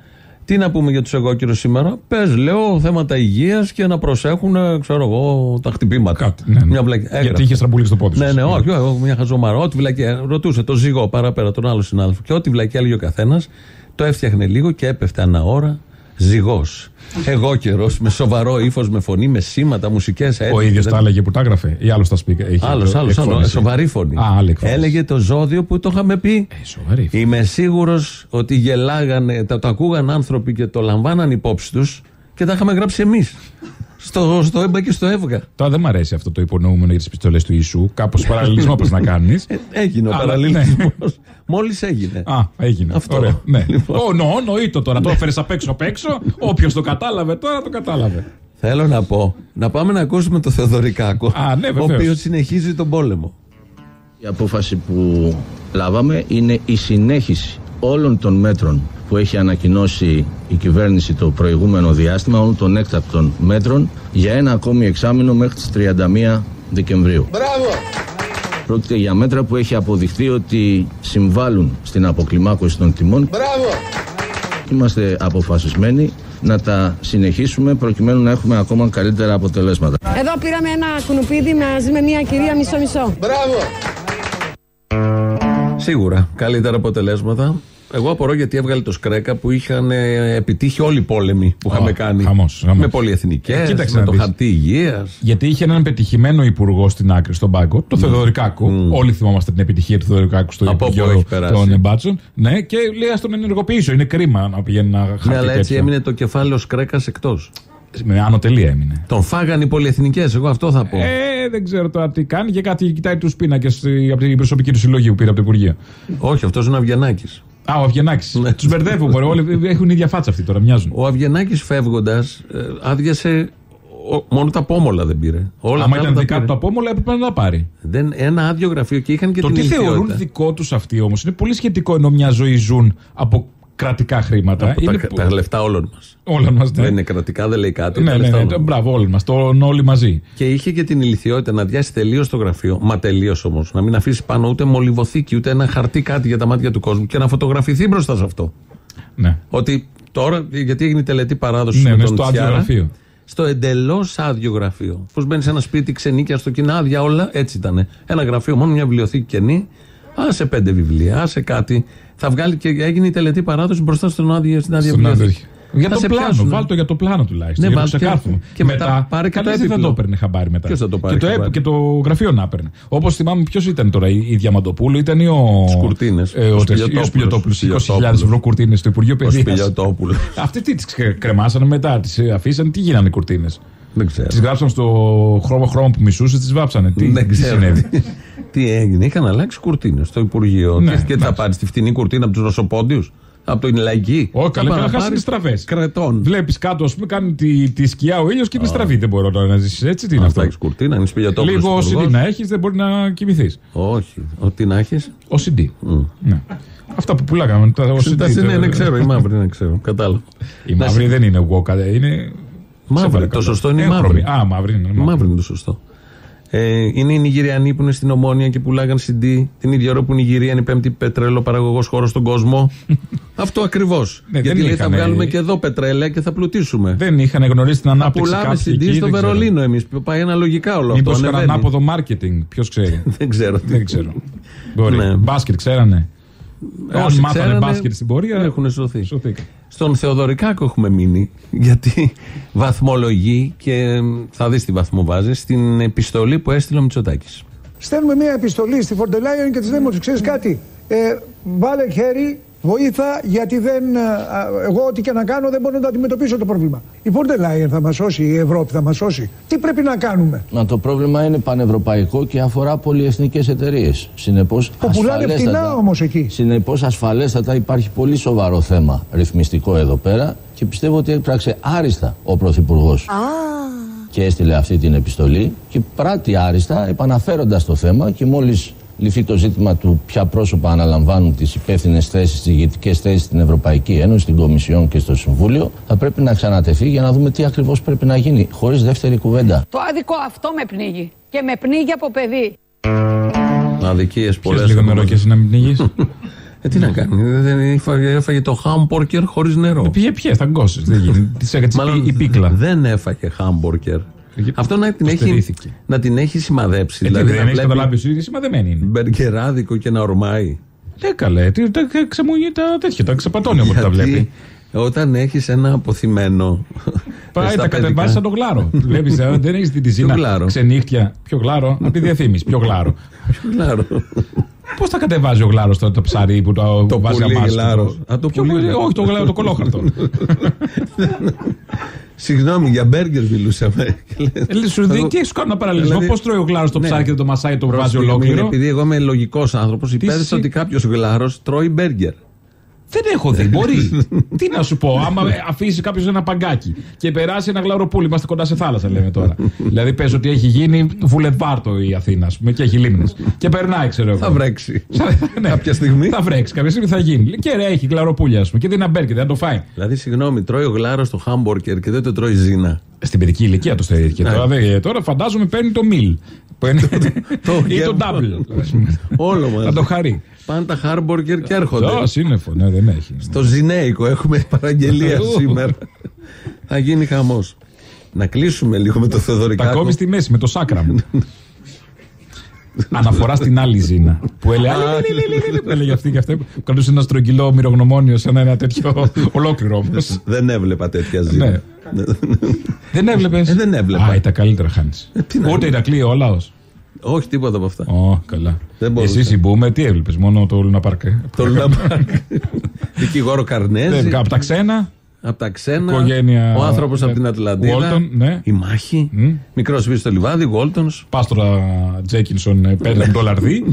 Τι να πούμε για τους εγώ καιρός σήμερα; Πες, λέω, θέματα υγείας και να προσέχουν, ε, ξέρω εγώ, τα χτυπήματα. Κάτι, ναι, ναι. Μια βλακ- Γιατί έγραφε. είχε στραμπούλει στο πόδι σου. Ναι, ναι, όχι, όχι, μια χαζομάρα. Ό,τι βλακία. Ρωτούσε το ζυγό παραπέρα τον άλλο συνάδελφο. Και ό,τι βλακία έλεγε ο καθένας, το έφτιαχνε λίγο και έπεφτε ανά ώρα ζυγός. Εγώ καιρός, με σοβαρό ύφος, με φωνή, με σήματα, μουσικές. Ο ίδιος τα έλεγε που τα έγραφε ή άλλος τα σπίκα. Άλλος, άλλος, σοβαρή φωνή. Α, άλλη εκφώνηση. Έλεγε το ζώδιο που το είχαμε πει. Ε, σοβαρή. φωνή. Είμαι σίγουρος ότι γελάγανε, το, το ακούγαν άνθρωποι και το λαμβάναν υπόψη τους και τα είχαμε γράψει εμείς. Στο, στο έμπα και στο έβγα. Τώρα δεν μ' αρέσει αυτό το υπονοούμενο για τις πιστολέ του Ιησού. Κάπως παραλληλισμός πα να κάνεις. Ε, έγινε ο Αλλά, παραλληλισμός. Μόλις έγινε. Α, έγινε. Αυτό. Ωραία. Ναι. Λοιπόν. Ω, νο, νοήτο τώρα. Το έφερες απ' έξω απ' έξω. Όποιος το κατάλαβε τώρα το κατάλαβε. Θέλω να πω, να πάμε να ακούσουμε το Θεοδωρικάκο. Α, ναι, ο βεβαίως. οποίος συνεχίζει τον πόλεμο. Η απόφαση που λάβαμε είναι η συνέχιση όλων των μέτρων που έχει ανακοινώσει η κυβέρνηση το προηγούμενο διάστημα, όλων των έκτακτων μέτρων για ένα ακόμη εξάμεινο μέχρι τις 31 Δεκεμβρίου. Πρόκειται για μέτρα που έχει αποδειχθεί ότι συμβάλλουν στην αποκλιμάκωση των τιμών. Είμαστε αποφασισμένοι να τα συνεχίσουμε προκειμένου να έχουμε ακόμα καλύτερα αποτελέσματα. Εδώ πήραμε ένα κουνουπίδι μαζί με μια κυρία μισό-μισό. Σίγουρα καλύτερα αποτελέσματα. Εγώ απορώ γιατί έβγαλε το σκρέκα που είχαν ε, επιτύχει όλοι οι πόλεμοι που είχαμε κάνει. χαμός, χαμός. Με πολυεθνικές, Ε, κοίταξε με να το δεις. χαρτί υγείας. Γιατί είχε έναν πετυχημένο υπουργό στην άκρη, στον πάγκο, το Θεοδωρικάκου. Όλοι θυμόμαστε την επιτυχία του Θεοδωρικάκου στο Από όπου Υπουργείο έχει περάσει. των Εμπάτσων. Ναι, και λέει ας τον ενεργοποιήσω. Είναι κρίμα να πηγαίνει να χαρτί Ναι, αλλά έτσι τέτοιο. έμεινε το κεφάλαιο σκρέκας εκτός. Με άνω τελεία έμεινε. Τον φάγανε οι πολυεθνικές, εγώ αυτό θα πω. Ε, δεν ξέρω τώρα τι κάνει και κάτι κοιτάει τους πίνακες από την προσωπική του συλλογή που πήρε από το Υπουργείο. Όχι, αυτός είναι ο Αβγενάκης. Α, ο Αβγενάκης. Ναι. τους μπερδεύω, μπορεί. Όλοι έχουν ίδια φάτσα αυτοί τώρα, μοιάζουν. Ο Αβγενάκης φεύγοντας, άδειασε. ο- μόνο τα πόμολα δεν πήρε. Όλα Άμα τα ήταν άλλα τα δικά πήρε. του τα πόμολα, έπρεπε να τα πάρει. Δεν, ένα άδειο γραφείο και είχαν και Το την τι θεωρούν ηλικιότητα. δικό τους αυτοί όμως είναι πολύ σχετικό ενώ μια ζωή ζουν από κρατικά χρήματα. Από είναι τα, που- τα λεφτά όλων μας. Όλα μας. Δεν είναι κρατικά, δεν λέει κάτι. Ναι, τα ναι, λεφτά ναι, όλων μας. μπράβο, όλοι μας. Το όλοι μαζί. Και είχε και την ηλικιότητα να διάσει τελείως το γραφείο. Μα τελείως όμως. Να μην αφήσει πάνω ούτε μολυβοθήκη, ούτε ένα χαρτί κάτι για τα μάτια του κόσμου και να φωτογραφηθεί μπροστά σε αυτό. Ναι. Ότι τώρα, γιατί έγινε η τελετή παράδοσης Ναι, με ναι, τον στο άδειο Τσιάρα, γραφείο. Στο εντελώς άδειο γραφείο. Πώς μπαίνει σε ένα σπίτι ξενίκια στο κοινά, άδεια όλα, έτσι ήταν. Ένα γραφείο, μόνο μια βιβλιοθήκη καινή. Άσε πέντε βιβλία, άσε κάτι. Θα βγάλει και έγινε η τελετή παράδοση μπροστά στον άδειο, στην άδεια Στον βιβλιοθήκη. άδειο. Για Θα το σε πλάνο, πιάσουνε. βάλ το για το πλάνο τουλάχιστον. Ναι, για να βάλ το και- ξεκάθουμε. και μετά πάρε και το κανείς δεν θα έπιπλο. το έπαιρνε χαμπάρι μετά. Ποιος θα το πάρει και, το, χαμπάρι; και το γραφείο να έπαιρνε. Όπως θυμάμαι, ποιος ήταν τώρα, η, η Διαμαντοπούλου ήταν ή ο. Τους κουρτίνες. Ε, ο Ο Σπιλιοτόπουλος. Σπιλιοτόπουλος. Σπιλιοτόπουλος. 20.000 ευρώ κουρτίνες στο Υπουργείο Ο Παιδείας. Σπιλιοτόπουλο. Αυτοί τι τις κρεμάσανε μετά, τις αφήσανε, τι γίνανε οι κουρτίνες. Δεν ξέρω. Τις γράψαν στο χρώμα χρώμα που μισούσε, τις βάψανε. Τι, Δεν τι ξέρω. συνέβη; τι- Τι έγινε. Είχαν αλλάξει κουρτίνες στο Υπουργείο. Ναι, και, και τι θα εντάξει. πάρεις τη φτηνή κουρτίνα από τους Ρωσοπόντιους, από την Λαϊκή. Όχι, καλά, Θα καλά, πάρεις χάσεις τις στραβέ. Κρετών. Βλέπεις κάτω, ας πούμε, κάνει τη, τη σκιά ο ήλιος και είναι στραβή. Δεν μπορεί τώρα να ζήσεις έτσι. Τι είναι Αυτό αυτό; έχει κουρτίνα, είναι σπηλιοτόπουλος. Λίγο CD να έχεις, δεν μπορεί να κοιμηθείς. Όχι. Ό,τι να έχεις; Ο CD. Ναι. Αυτά που πουλάγαμε. Τα, ο CD, Ναι, τα- ναι, ξέρω. Η μαύρη, ναι, ξέρω. Κατάλαβα. Η μαύρη δεν είναι εγώ, κα- είναι. Μαύρη, Σε παρακαλώ. το σωστό είναι η Έγχρωμη. μαύρη. Α, μαύρη είναι. Η μαύρη είναι το σωστό. Ε, είναι οι Νιγηριανοί που είναι στην Ομόνια και πουλάγαν CD την ίδια ώρα που η Νιγηρία είναι η πέμπτη πετρέλαιο παραγωγός χώρος στον κόσμο. Αυτό ακριβώς. Ναι, Γιατί δεν λέει, θα είχανε- βγάλουμε και εδώ πετρέλαια και θα πλουτίσουμε. Δεν είχαν γνωρίσει την Θα ανάπτυξη πουλάμε κάποιοι CD εκεί, στο δεν ξέρω. Βερολίνο εμείς. Πάει αναλογικά όλο Μήπω αυτό. είχαν ανεβαίνει. ανάποδο marketing, ποιος ξέρει. Δεν ξέρω. τι- δεν ξέρω. Μπορεί. Ναι. Μπάσκετ ξέρανε. Αν Όσοι μάθανε ξέρανε, μπάσκετ στην πορεία. έχουν σωθεί. σωθήκαν. Στον Θεοδωρικάκο έχουμε μείνει, γιατί βαθμολογεί και θα δεις τι βαθμό βάζει στην επιστολή που έστειλε ο Μητσοτάκης. Στέλνουμε μια επιστολή στη Φον ντερ Λάιεν και της λέμε ότι ξέρεις κάτι; Ε, βάλε χέρι, βοήθα, γιατί δεν, α, α, εγώ ό,τι και να κάνω δεν μπορώ να αντιμετωπίσω το πρόβλημα. Η Φον ντερ Λάιεν θα μας σώσει, η Ευρώπη θα μας σώσει. Τι πρέπει να κάνουμε; Μα το πρόβλημα είναι πανευρωπαϊκό και αφορά πολυεθνικές εταιρείες. Συνεπώς, Που πουλάνε φτηνά όμως εκεί. Συνεπώς, ασφαλέστατα υπάρχει πολύ σοβαρό θέμα ρυθμιστικό εδώ πέρα και πιστεύω ότι έπραξε άριστα ο Πρωθυπουργός. Και έστειλε αυτή την επιστολή και πράττει άριστα επαναφέροντας το θέμα και μόλις λυθεί το ζήτημα του ποια πρόσωπα αναλαμβάνουν τις υπεύθυνες θέσεις, τις ηγετικές θέσεις στην Ευρωπαϊκή Ένωση, στην Κομισιόν και στο Συμβούλιο, θα πρέπει να ξανατεθεί για να δούμε τι ακριβώς πρέπει να γίνει, χωρίς δεύτερη κουβέντα. Το άδικο αυτό με πνίγει. Και με πνίγει από παιδί. Αδικίες πολλές. Πιες λίγο νερό και εσύ να μην πνίγεις. Ε, τι να κάνει, δεν έφαγε, έφαγε το χάμπορκερ χωρίς νερό. Πήγε πιέ, θα γκώσει. Δεν γίνει. Της έκατσε Μάλλον η πίκλα. δεν έφαγε χάμπορκερ. Αυτό να την, το έχει, στερήθηκε. να την έχει σημαδέψει. Ε, τι, δηλαδή δεν να έχει βλέπει καταλάβει εσύ, είναι σημαδεμένη είναι. μπεργκεράδικο και να ορμάει. Ναι, καλέ. Τι, τα ξεμουνεί τα τέτοια, τα ξεπατώνει από τα Γιατί βλέπει. Όταν έχεις ένα αποθυμένο. Πάει, στα τα κατεβάζει παιδικά- σαν το γλάρο. Βλέπεις, δεν έχεις την τυζίνα. γλάρο; Ξενύχτια. Ποιο γλάρο, από τη διαφήμιση. Ποιο γλάρο. Γλάρο; Πώς τα κατεβάζει ο γλάρος το, το ψάρι που το, Το βάζει πουλί αμάσι. γλάρος. Α, το Ποιο πουλί πουλί, γλάρος. όχι το γλάρο, το κολόχαρτο. Συγγνώμη, για μπέργκερ μιλούσαμε. Ε, λέει, Σου δίνει και σου κάνω ένα παραλληλισμό. Δηλαδή- Πώς τρώει ο γλάρος το Ναι. ψάρι και δεν το μασάει, το Προς βάζει στιγμή, ολόκληρο; Επειδή εγώ είμαι λογικός άνθρωπος, υπέθεσα συ- ότι κάποιος γλάρος τρώει μπέργκερ. Δεν έχω δει. Μπορεί. Τι να σου πω, άμα αφήσει κάποιος ένα παγκάκι και περάσει ένα γλαροπούλι, είμαστε κοντά σε θάλασσα, λέμε τώρα. δηλαδή, πες ότι έχει γίνει βουλετβάρτο η Αθήνας, ας πούμε, και έχει λίμνες. και περνάει, ξέρω εγώ. Θα βρέξει. Ναι. Κάποια στιγμή. Θα βρέξει, κάποια στιγμή θα γίνει. Και ρε, έχει γλαροπούλια, ας πούμε, και δεν είναι ένα μπέρκετ, δεν το φάει. Δηλαδή, συγγνώμη, τρώει ο γλάρος το χάμπορκερ και δεν το τρώει ζήνα. Στην παιδική ηλικία το στερήθηκε. Ναι. Τώρα, δεν- τώρα φαντάζομαι παίρνει το μιλ. Που είναι- ή γεύμα. το double. ας πούμε. Όλο μα. Θα το χαρεί. Πάνε τα χάμπορκερ και έρχονται. Ω, σύννεφο, ναι, δεν έχει. Στο Ζηνέικο έχουμε παραγγελία Ου. σήμερα. Θα γίνει χαμός. Να κλείσουμε λίγο με το Τα Θεοδωρικάκο. κόβεις στη μέση με το σάκραμ. Αναφορά στην άλλη Ζήνα. Που έλεγε. «Λι, λι, λι, λι, λι», Που έλεγε αυτή και αυτή. Που κρατούσε ένα στρογγυλό μυρογνωμόνιο σε ένα, ένα τέτοιο ολόκληρο όμω. Δεν έβλεπα τέτοια Ναι. ζήνα. Δεν έβλεπες; Ε, δεν έβλεπα. Α, ήταν καλύτερα χάνει. τι να Ούτε Ηρακλή, ο λαός. Όχι τίποτα από αυτά. Ω, καλά. Δεν μπορούσα. Εσύ συμπούμε, τι έβλεπες, μόνο το Λούνα Πάρκ. Το Λαμπάρκ. Δικηγόρο Καρνέζη. Από τα ξένα. Από τα ξένα. Οικογένεια- Ο άνθρωπος από την Ατλαντίδα. Walton, ναι. Η μάχη. Μικρός σπίτι στο λιβάδι. Γόλτονς. Πάστορα Τζέκινσον ε, παίρνει το λαρδί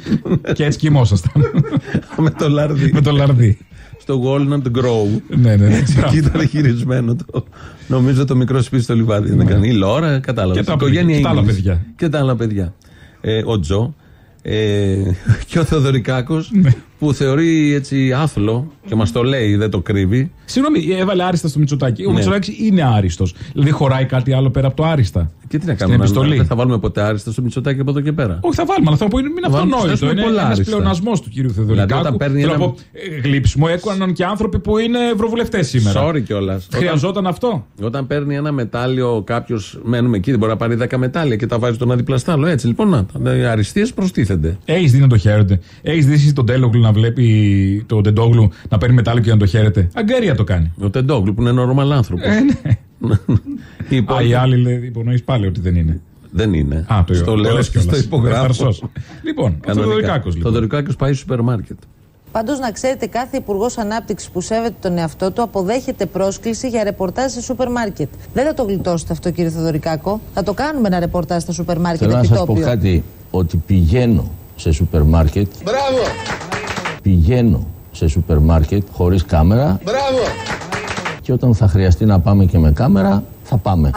και έτσι κοιμόσασταν. με το λαρδί. με το λαρδί. στο Walnut Grove. Ναι, ναι, ναι. Έτσι, εκεί ήταν χειρισμένο το. Νομίζω το μικρό σπίτι στο λιβάδι. Δεν κάνει. Η Λόρα, κατάλαβα. Και τα Η οικογένεια παιδιά, και τα άλλα English. παιδιά. Και τα άλλα παιδιά. Ε, ο Τζο. Ε, και ο Θεοδωρικάκος Ναι. που θεωρεί έτσι άθλο και μας το λέει, δεν το κρύβει. Συγγνώμη, έβαλε άριστα στο Μητσοτάκι. Ο Ναι. Μητσοτάκης είναι άριστος. Δηλαδή χωράει κάτι άλλο πέρα από το άριστα. Και τι να Στην κάνουμε, επιστολή. δεν θα βάλουμε ποτέ άριστα στο Μητσοτάκι από εδώ και πέρα. Όχι, θα βάλουμε, αλλά θα πω είναι μην Βάλουμε, αυτονόητο. θέσουμε Είναι πολλά ένας άριστα. πλεονασμός του κυρίου Δηλαδή, Θεοδωρικάκου. όταν παίρνει Θέλω ένα- να πω, ε, γλύψιμο έκαναν και άνθρωποι που είναι ευρωβουλευτές σήμερα. Sorry κιόλας. Χρειαζόταν αυτό. Όταν παίρνει ένα μετάλλιο κάποιος, μένουμε εκεί, δεν μπορεί να πάρει 10 μετάλλια και τα βάζει τον αντιπλαστάλο. Έτσι λοιπόν, να, τα αριστείες προστίθενται. Έχεις δει να το χαίρεται. Έχεις δει εσύ τον Τέλογλου να βλέπει τον Τεντόγλου να παίρνει μετάλλιο και να το χαίρεται. Αγκαρία το κάνει. Ο Τεντόγλου που είναι normal άνθρωπο. Ε, ναι. Οι Α, υπόλοιποι- οι άλλοι λέει, υπονοείς πάλι ότι δεν είναι. Δεν είναι. Α, το, στο το λέω λες και στο κιόλας. υπογράφω. Ευχαριστώ. Λοιπόν, ο Θεοδωρικάκος Το λοιπόν. Δωρικάκο πάει στο σούπερ μάρκετ. Πάντως, να ξέρετε, κάθε υπουργός ανάπτυξης που σέβεται τον εαυτό του αποδέχεται πρόσκληση για ρεπορτάζ σε σούπερ μάρκετ. Δεν θα το γλιτώσετε αυτό, κύριε Θεοδωρικάκο. Θα το κάνουμε ένα ρεπορτάζ στα σούπερ μάρκετ Θέλω να σας πω επιτόπιο. κάτι, ότι πηγαίνω σε σούπερ μάρκετ. Μπράβο! Πηγαίνω σε σούπερ μάρκετ χωρίς κάμερα. Μπράβο! Και όταν θα χρειαστεί να πάμε και με κάμερα, θα πάμε.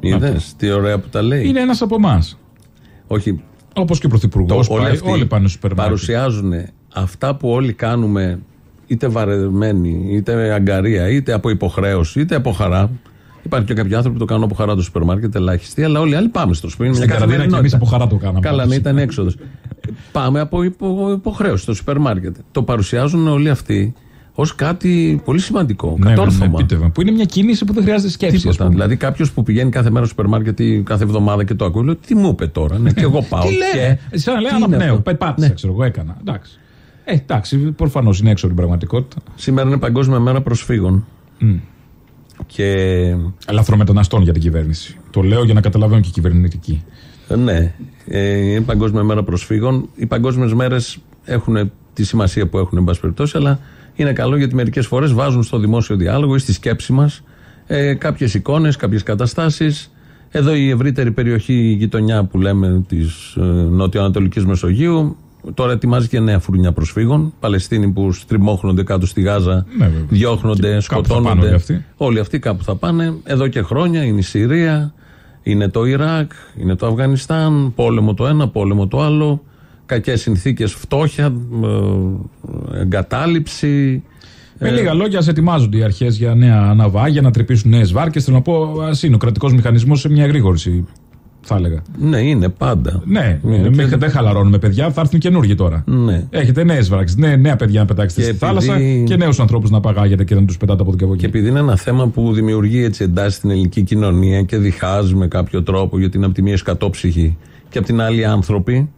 Είδες τι ωραία που τα λέει; Είναι ένας από εμάς. Όχι, Όπως και ο Πρωθυπουργός. το, όλοι αυτοί Όλοι πάνε στο σούπερ μάρκετ. παρουσιάζουν αυτά που όλοι κάνουμε είτε βαρεμένοι, είτε αγκαρία, είτε από υποχρέωση, είτε από χαρά. Υπάρχει και κάποιοι άνθρωποι που το κάνουν από χαρά το σούπερ μάρκετ, ελάχιστοι, αλλά όλοι οι άλλοι πάμε στο σπίτι. Στην καραντίνα και εμείς από χαρά το κάναμε. Καλά, ναι, ήταν έξοδος. Πάμε από υπο, υποχρέωση στο σούπερ μάρκετ. Το παρουσιάζουν όλοι αυτοί ως κάτι πολύ σημαντικό. Ναι, κατόρθωμα. ναι, επίτευγμα, που είναι μια κίνηση που δεν χρειάζεται σκέψη. ας Τίποτα. πούμε. Δηλαδή, κάποιος που πηγαίνει κάθε μέρα στο σούπερ μάρκετ ή κάθε εβδομάδα και το ακούει, λέει Τι μου είπε τώρα. Ναι, και εγώ πάω. Τι λέει, και... σαν να λέει Τι είναι αναπνέω. αυτό; Πεπάτησα, Ναι. ξέρω εγώ, έκανα. Εντάξει. Ε, εντάξει, προφανώς είναι έξω από την πραγματικότητα. Σήμερα είναι Παγκόσμια Μέρα Προσφύγων. Και Ελαφρομεταναστών για την κυβέρνηση. Το λέω για να καταλαβαίνουν και οι κυβερνητικοί. Ε, ναι, ε, είναι Παγκόσμια Μέρα Προσφύγων. Οι παγκόσμιες μέρες έχουν τη σημασία που έχουν, εν πάση περιπτώσει, αλλά είναι καλό γιατί μερικές φορές βάζουν στο δημόσιο διάλογο ή στη σκέψη μας ε, κάποιες εικόνες, κάποιες καταστάσεις. Εδώ η ευρύτερη περιοχή, η γειτονιά που λέμε της ε, νοτιοανατολικής Μεσογείου, τώρα ετοιμάζει και νέα φουρνιά προσφύγων. Παλαιστίνοι που στριμώχνονται κάτω στη Γάζα, Ναι, βέβαια. διώχνονται, Κάπου θα πάνε σκοτώνονται. όλοι αυτοί. Όλοι αυτοί κάπου θα πάνε. Εδώ και χρόνια είναι η Συρία, είναι το Ιράκ, είναι το Αφγανιστάν, πόλεμο το ένα, πόλεμο το άλλο, κακές συνθήκες, φτώχεια, ε, εγκατάλειψη. Με Ε, λίγα λόγια, ας ετοιμάζονται οι αρχές για νέα ναυάγια, να τρυπήσουν νέες βάρκες. Θέλω να πω, ας είναι ο κρατικός μηχανισμός σε μια εγρήγορση, θα έλεγα. Ναι, είναι πάντα. Ναι, Είναι μην- και- δεν χαλαρώνουμε παιδιά, θα έρθουν καινούργοι τώρα. Ναι. Έχετε νέες βάρκε, νέα, νέα παιδιά να πετάξετε Και στη επειδή- θάλασσα και νέους ανθρώπους να παγάγετε και να τους πετάτε από εδώ και από εκεί. Και επειδή είναι ένα θέμα που δημιουργεί έτσι εντάσεις στην ελληνική κοινωνία και διχάζει με κάποιο τρόπο, γιατί είναι από τη μία σκατόψυχη και από την άλλη άνθρωποι,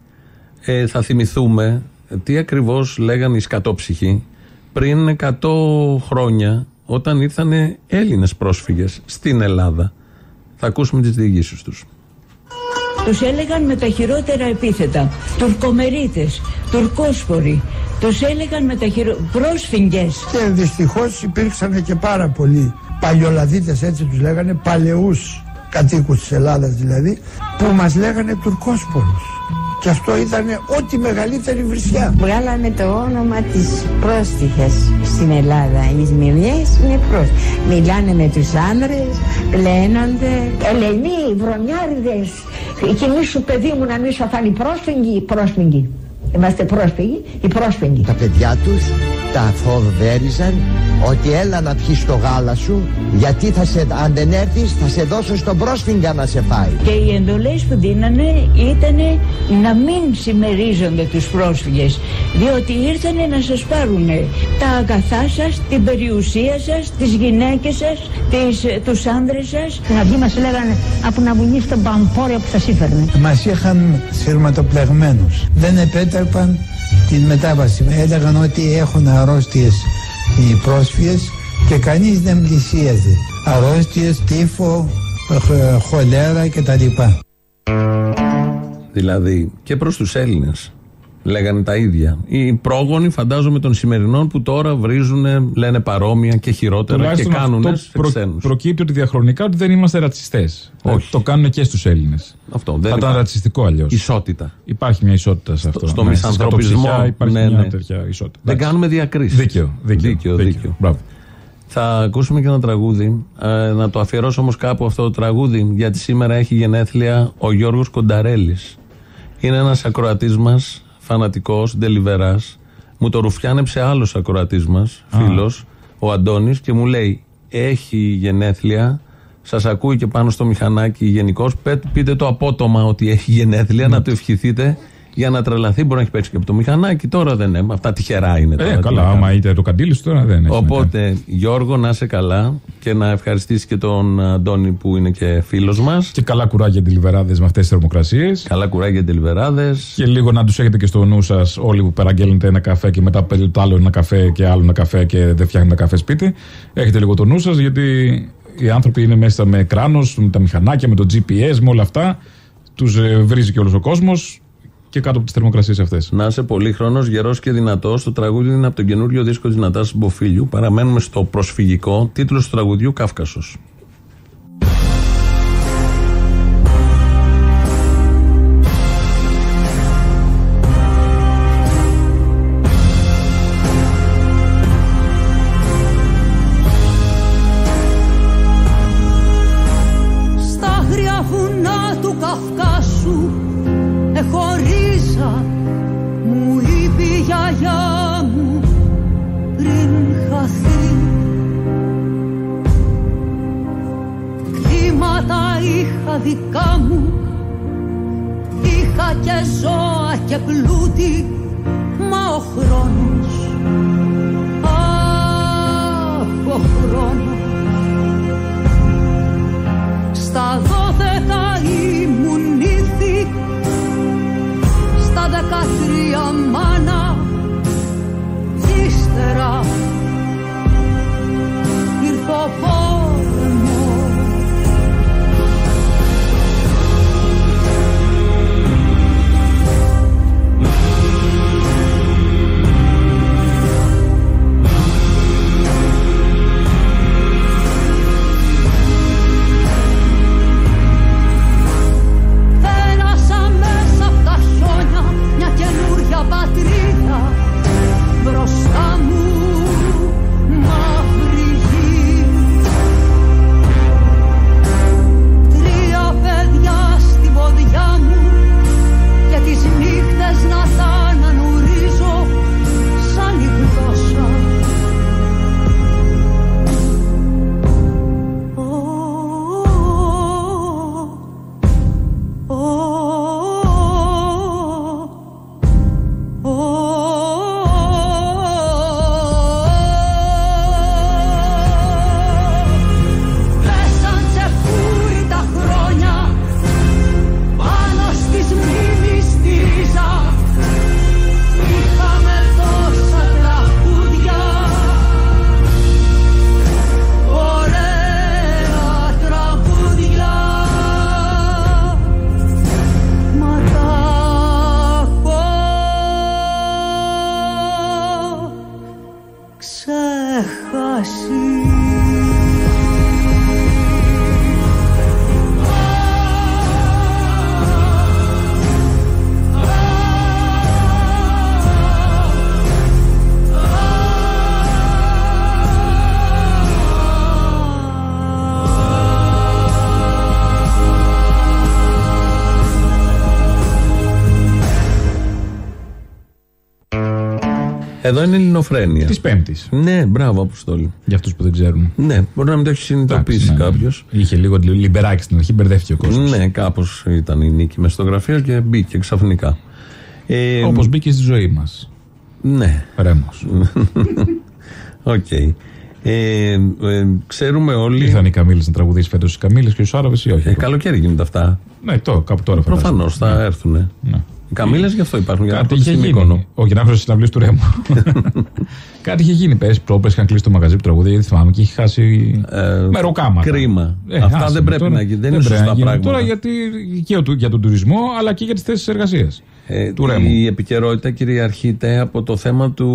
ε, θα θυμηθούμε τι ακριβώς λέγανε οι σκατόψυχοι πριν 100 χρόνια, όταν ήρθαν Έλληνες πρόσφυγες στην Ελλάδα. Θα ακούσουμε τις διηγήσεις τους. Τους έλεγαν με τα χειρότερα επίθετα. Τουρκομερίτες, τουρκόσποροι. Τους έλεγαν με τα χειρότερα... πρόσφυγγες. Και δυστυχώς υπήρξαν και πάρα πολλοί παλιολαδίτες έτσι τους λέγανε, παλαιούς κατοίκους της Ελλάδας δηλαδή, που μας λέγανε Τουρκόσπορους. Και αυτό ήταν ό,τι μεγαλύτερη βρισιά. Βγάλαμε το όνομα της πρόστιχας στην Ελλάδα. Οι Σμυρνιές είναι πρόσφυγες. Μιλάνε με τους άνδρες, πλένονται. Ελενοί, βρωμιάριδες. Και εμείς σου παιδί μου να μην σου φάνει πρόσφυγοι, πρόσφυγοι. Είμαστε πρόσφυγοι, οι πρόσφυγοι. Τα παιδιά τους τα φοβέριζαν ότι έλα να πιεις το γάλα σου γιατί θα σε, αν δεν έρθεις θα σε δώσω στον πρόσφυγα να σε φάει. Και οι εντολές που δίνανε ήταν να μην συμμερίζονται τους πρόσφυγες διότι ήρθανε να σας πάρουν τα αγαθά σας, την περιουσία σας, τις γυναίκες σας, τις, τους άνδρες σας. Στην αρχή μας λέγανε από να βουνείς τον παμπόρια που σας ήφερνε. Μας είχαν σειρματοπλεγμένους. Δεν επέτρεπαν την μετάβαση. Έλεγαν ότι έχουν αρρώστιες οι πρόσφυγες και κανείς δεν πλησίαζε. Αρρώστιες, τύφο, χ- χολέρα κτλ. Δηλαδή και προς τους Έλληνες. Λέγανε τα ίδια. Οι πρόγονοι, φαντάζομαι, των σημερινών που τώρα βρίζουν, λένε παρόμοια και χειρότερα και Τουλάχιστον κάνουν αυτό σε προ, ξένους. προκύπτει ότι διαχρονικά ότι δεν είμαστε ρατσιστές. Όχι. Το κάνουν και στους Έλληνες. Αυτό Θα δεν ήταν υπάρχει. ρατσιστικό αλλιώς. Ισότητα. Υπάρχει μια ισότητα σε αυτό. στο Ναι, μισανθρωπισμό, στη σκατοψυχιά Υπάρχει ναι, μια ναι. τέτοια ισότητα. Δεν Εντάξει. κάνουμε διακρίσεις. Δίκαιο. Δίκαιο. Δίκαιο, δίκαιο. Μπράβο. Θα ακούσουμε και ένα τραγούδι. Ε, να το αφιερώσω όμως κάπου αυτό το τραγούδι, γιατί σήμερα έχει γενέθλια ο Γιώργος Κονταρέλης. Είναι ένας ακροατής μας, φανατικός, ντελιβεράς. Μου το ρουφιάνεψε άλλος ακροατής μας, φίλος, ο Αντώνης, και μου λέει: Έχει γενέθλια. Σας ακούει και πάνω στο μηχανάκι γενικώ. Πείτε το απότομα ότι έχει γενέθλια, να το ευχηθείτε για να τρελαθεί. Μπορεί να έχει πέσει και από το μηχανάκι. Τώρα δεν είναι. Αυτά τυχερά είναι. Τώρα, Ε, τι καλά, να κάνουμε. άμα είτε το καντήλι σου τώρα δεν έχει. Οπότε, Γιώργο, να είσαι καλά και να ευχαριστήσεις και τον Αντώνη που είναι και φίλος μας. Και καλά κουράγια αντιλιβεράδε με αυτές τις θερμοκρασίες. Καλά κουράγια αντιλιβεράδε. Και λίγο να τους έχετε και στο νου σας όλοι που παραγγέλνετε ένα καφέ και μετά παίρνετε το άλλο ένα καφέ και άλλο ένα καφέ και δεν φτιάχνετε καφέ σπίτι. Έχετε λίγο το νου σας γιατί οι άνθρωποι είναι μέσα με κράνος, με τα μηχανάκια, με το GPS, με όλα αυτά. Τους βρίζει και όλος ο κόσμος και κάτω από τις θερμοκρασίες αυτές. Να είσαι πολύχρονο, γερός και δυνατός. Το τραγούδι είναι από τον καινούριο δίσκο της Νατά Μποφίλιου. Παραμένουμε στο προσφυγικό. Τίτλο του τραγουδιού Κάφκασος. Τα δικά μου. Είχα και ζώα και πλούτη Μα ο χρόνος Αχ ο χρόνος. Στα δώδεκα ήμουν ήθη Στα δεκατρία μάνα Ύστερα. Ήρθε ο Oh. Εδώ είναι ελληνοφρένεια. Της Πέμπτης. Ναι, μπράβο, Αποστόλη. Για αυτούς που δεν ξέρουν. Ναι, μπορεί να μην το έχεις συνειδητοποιήσει Εντάξει, ναι, κάποιος. Είχε λίγο λιμπεράκι στην αρχή, μπερδεύτηκε ο κόσμος. Ναι, κάπως ήταν η Νίκη μες στο γραφείο και μπήκε ξαφνικά. Ε, Όπως μπήκε στη ζωή μας. Ναι. Ρέμος. Οκ. Ε, ε, ξέρουμε όλοι. Ήρθαν οι Καμίλες να τραγουδήσει φέτος οι Καμίλες και ο Σάραβε ή όχι. Ε, καλοκαίρι γίνονται αυτά. Ναι, το, κάπου τώρα φαντάζομαι. Προφανώς θα έρθουν. Ναι. Οι Καμίλε γι' αυτό υπάρχουν. Για να Κάτι έρχονται είχε στην γίνει. Μύκονο. Όχι, για να έρθουν στι συναυλίε του Ρέμου. Κάτι είχε γίνει πέρσι. Πρόπε είχαν κλείσει το μαγαζί που τραγουδί, γιατί θυμάμαι και είχε χάσει. Ε, με ροκάματα. Κρίμα. Ε, Αυτά άσε δεν με πρέπει τώρα. να γίνουν. Δεν, Δεν είναι πρέπει σωστά να γίνουν πράγματα. Τώρα γιατί και ο- για τον τουρισμό, αλλά και για τις θέσεις εργασίας. Ε, του Ρέμου. η επικαιρότητα κυριαρχείται από το θέμα του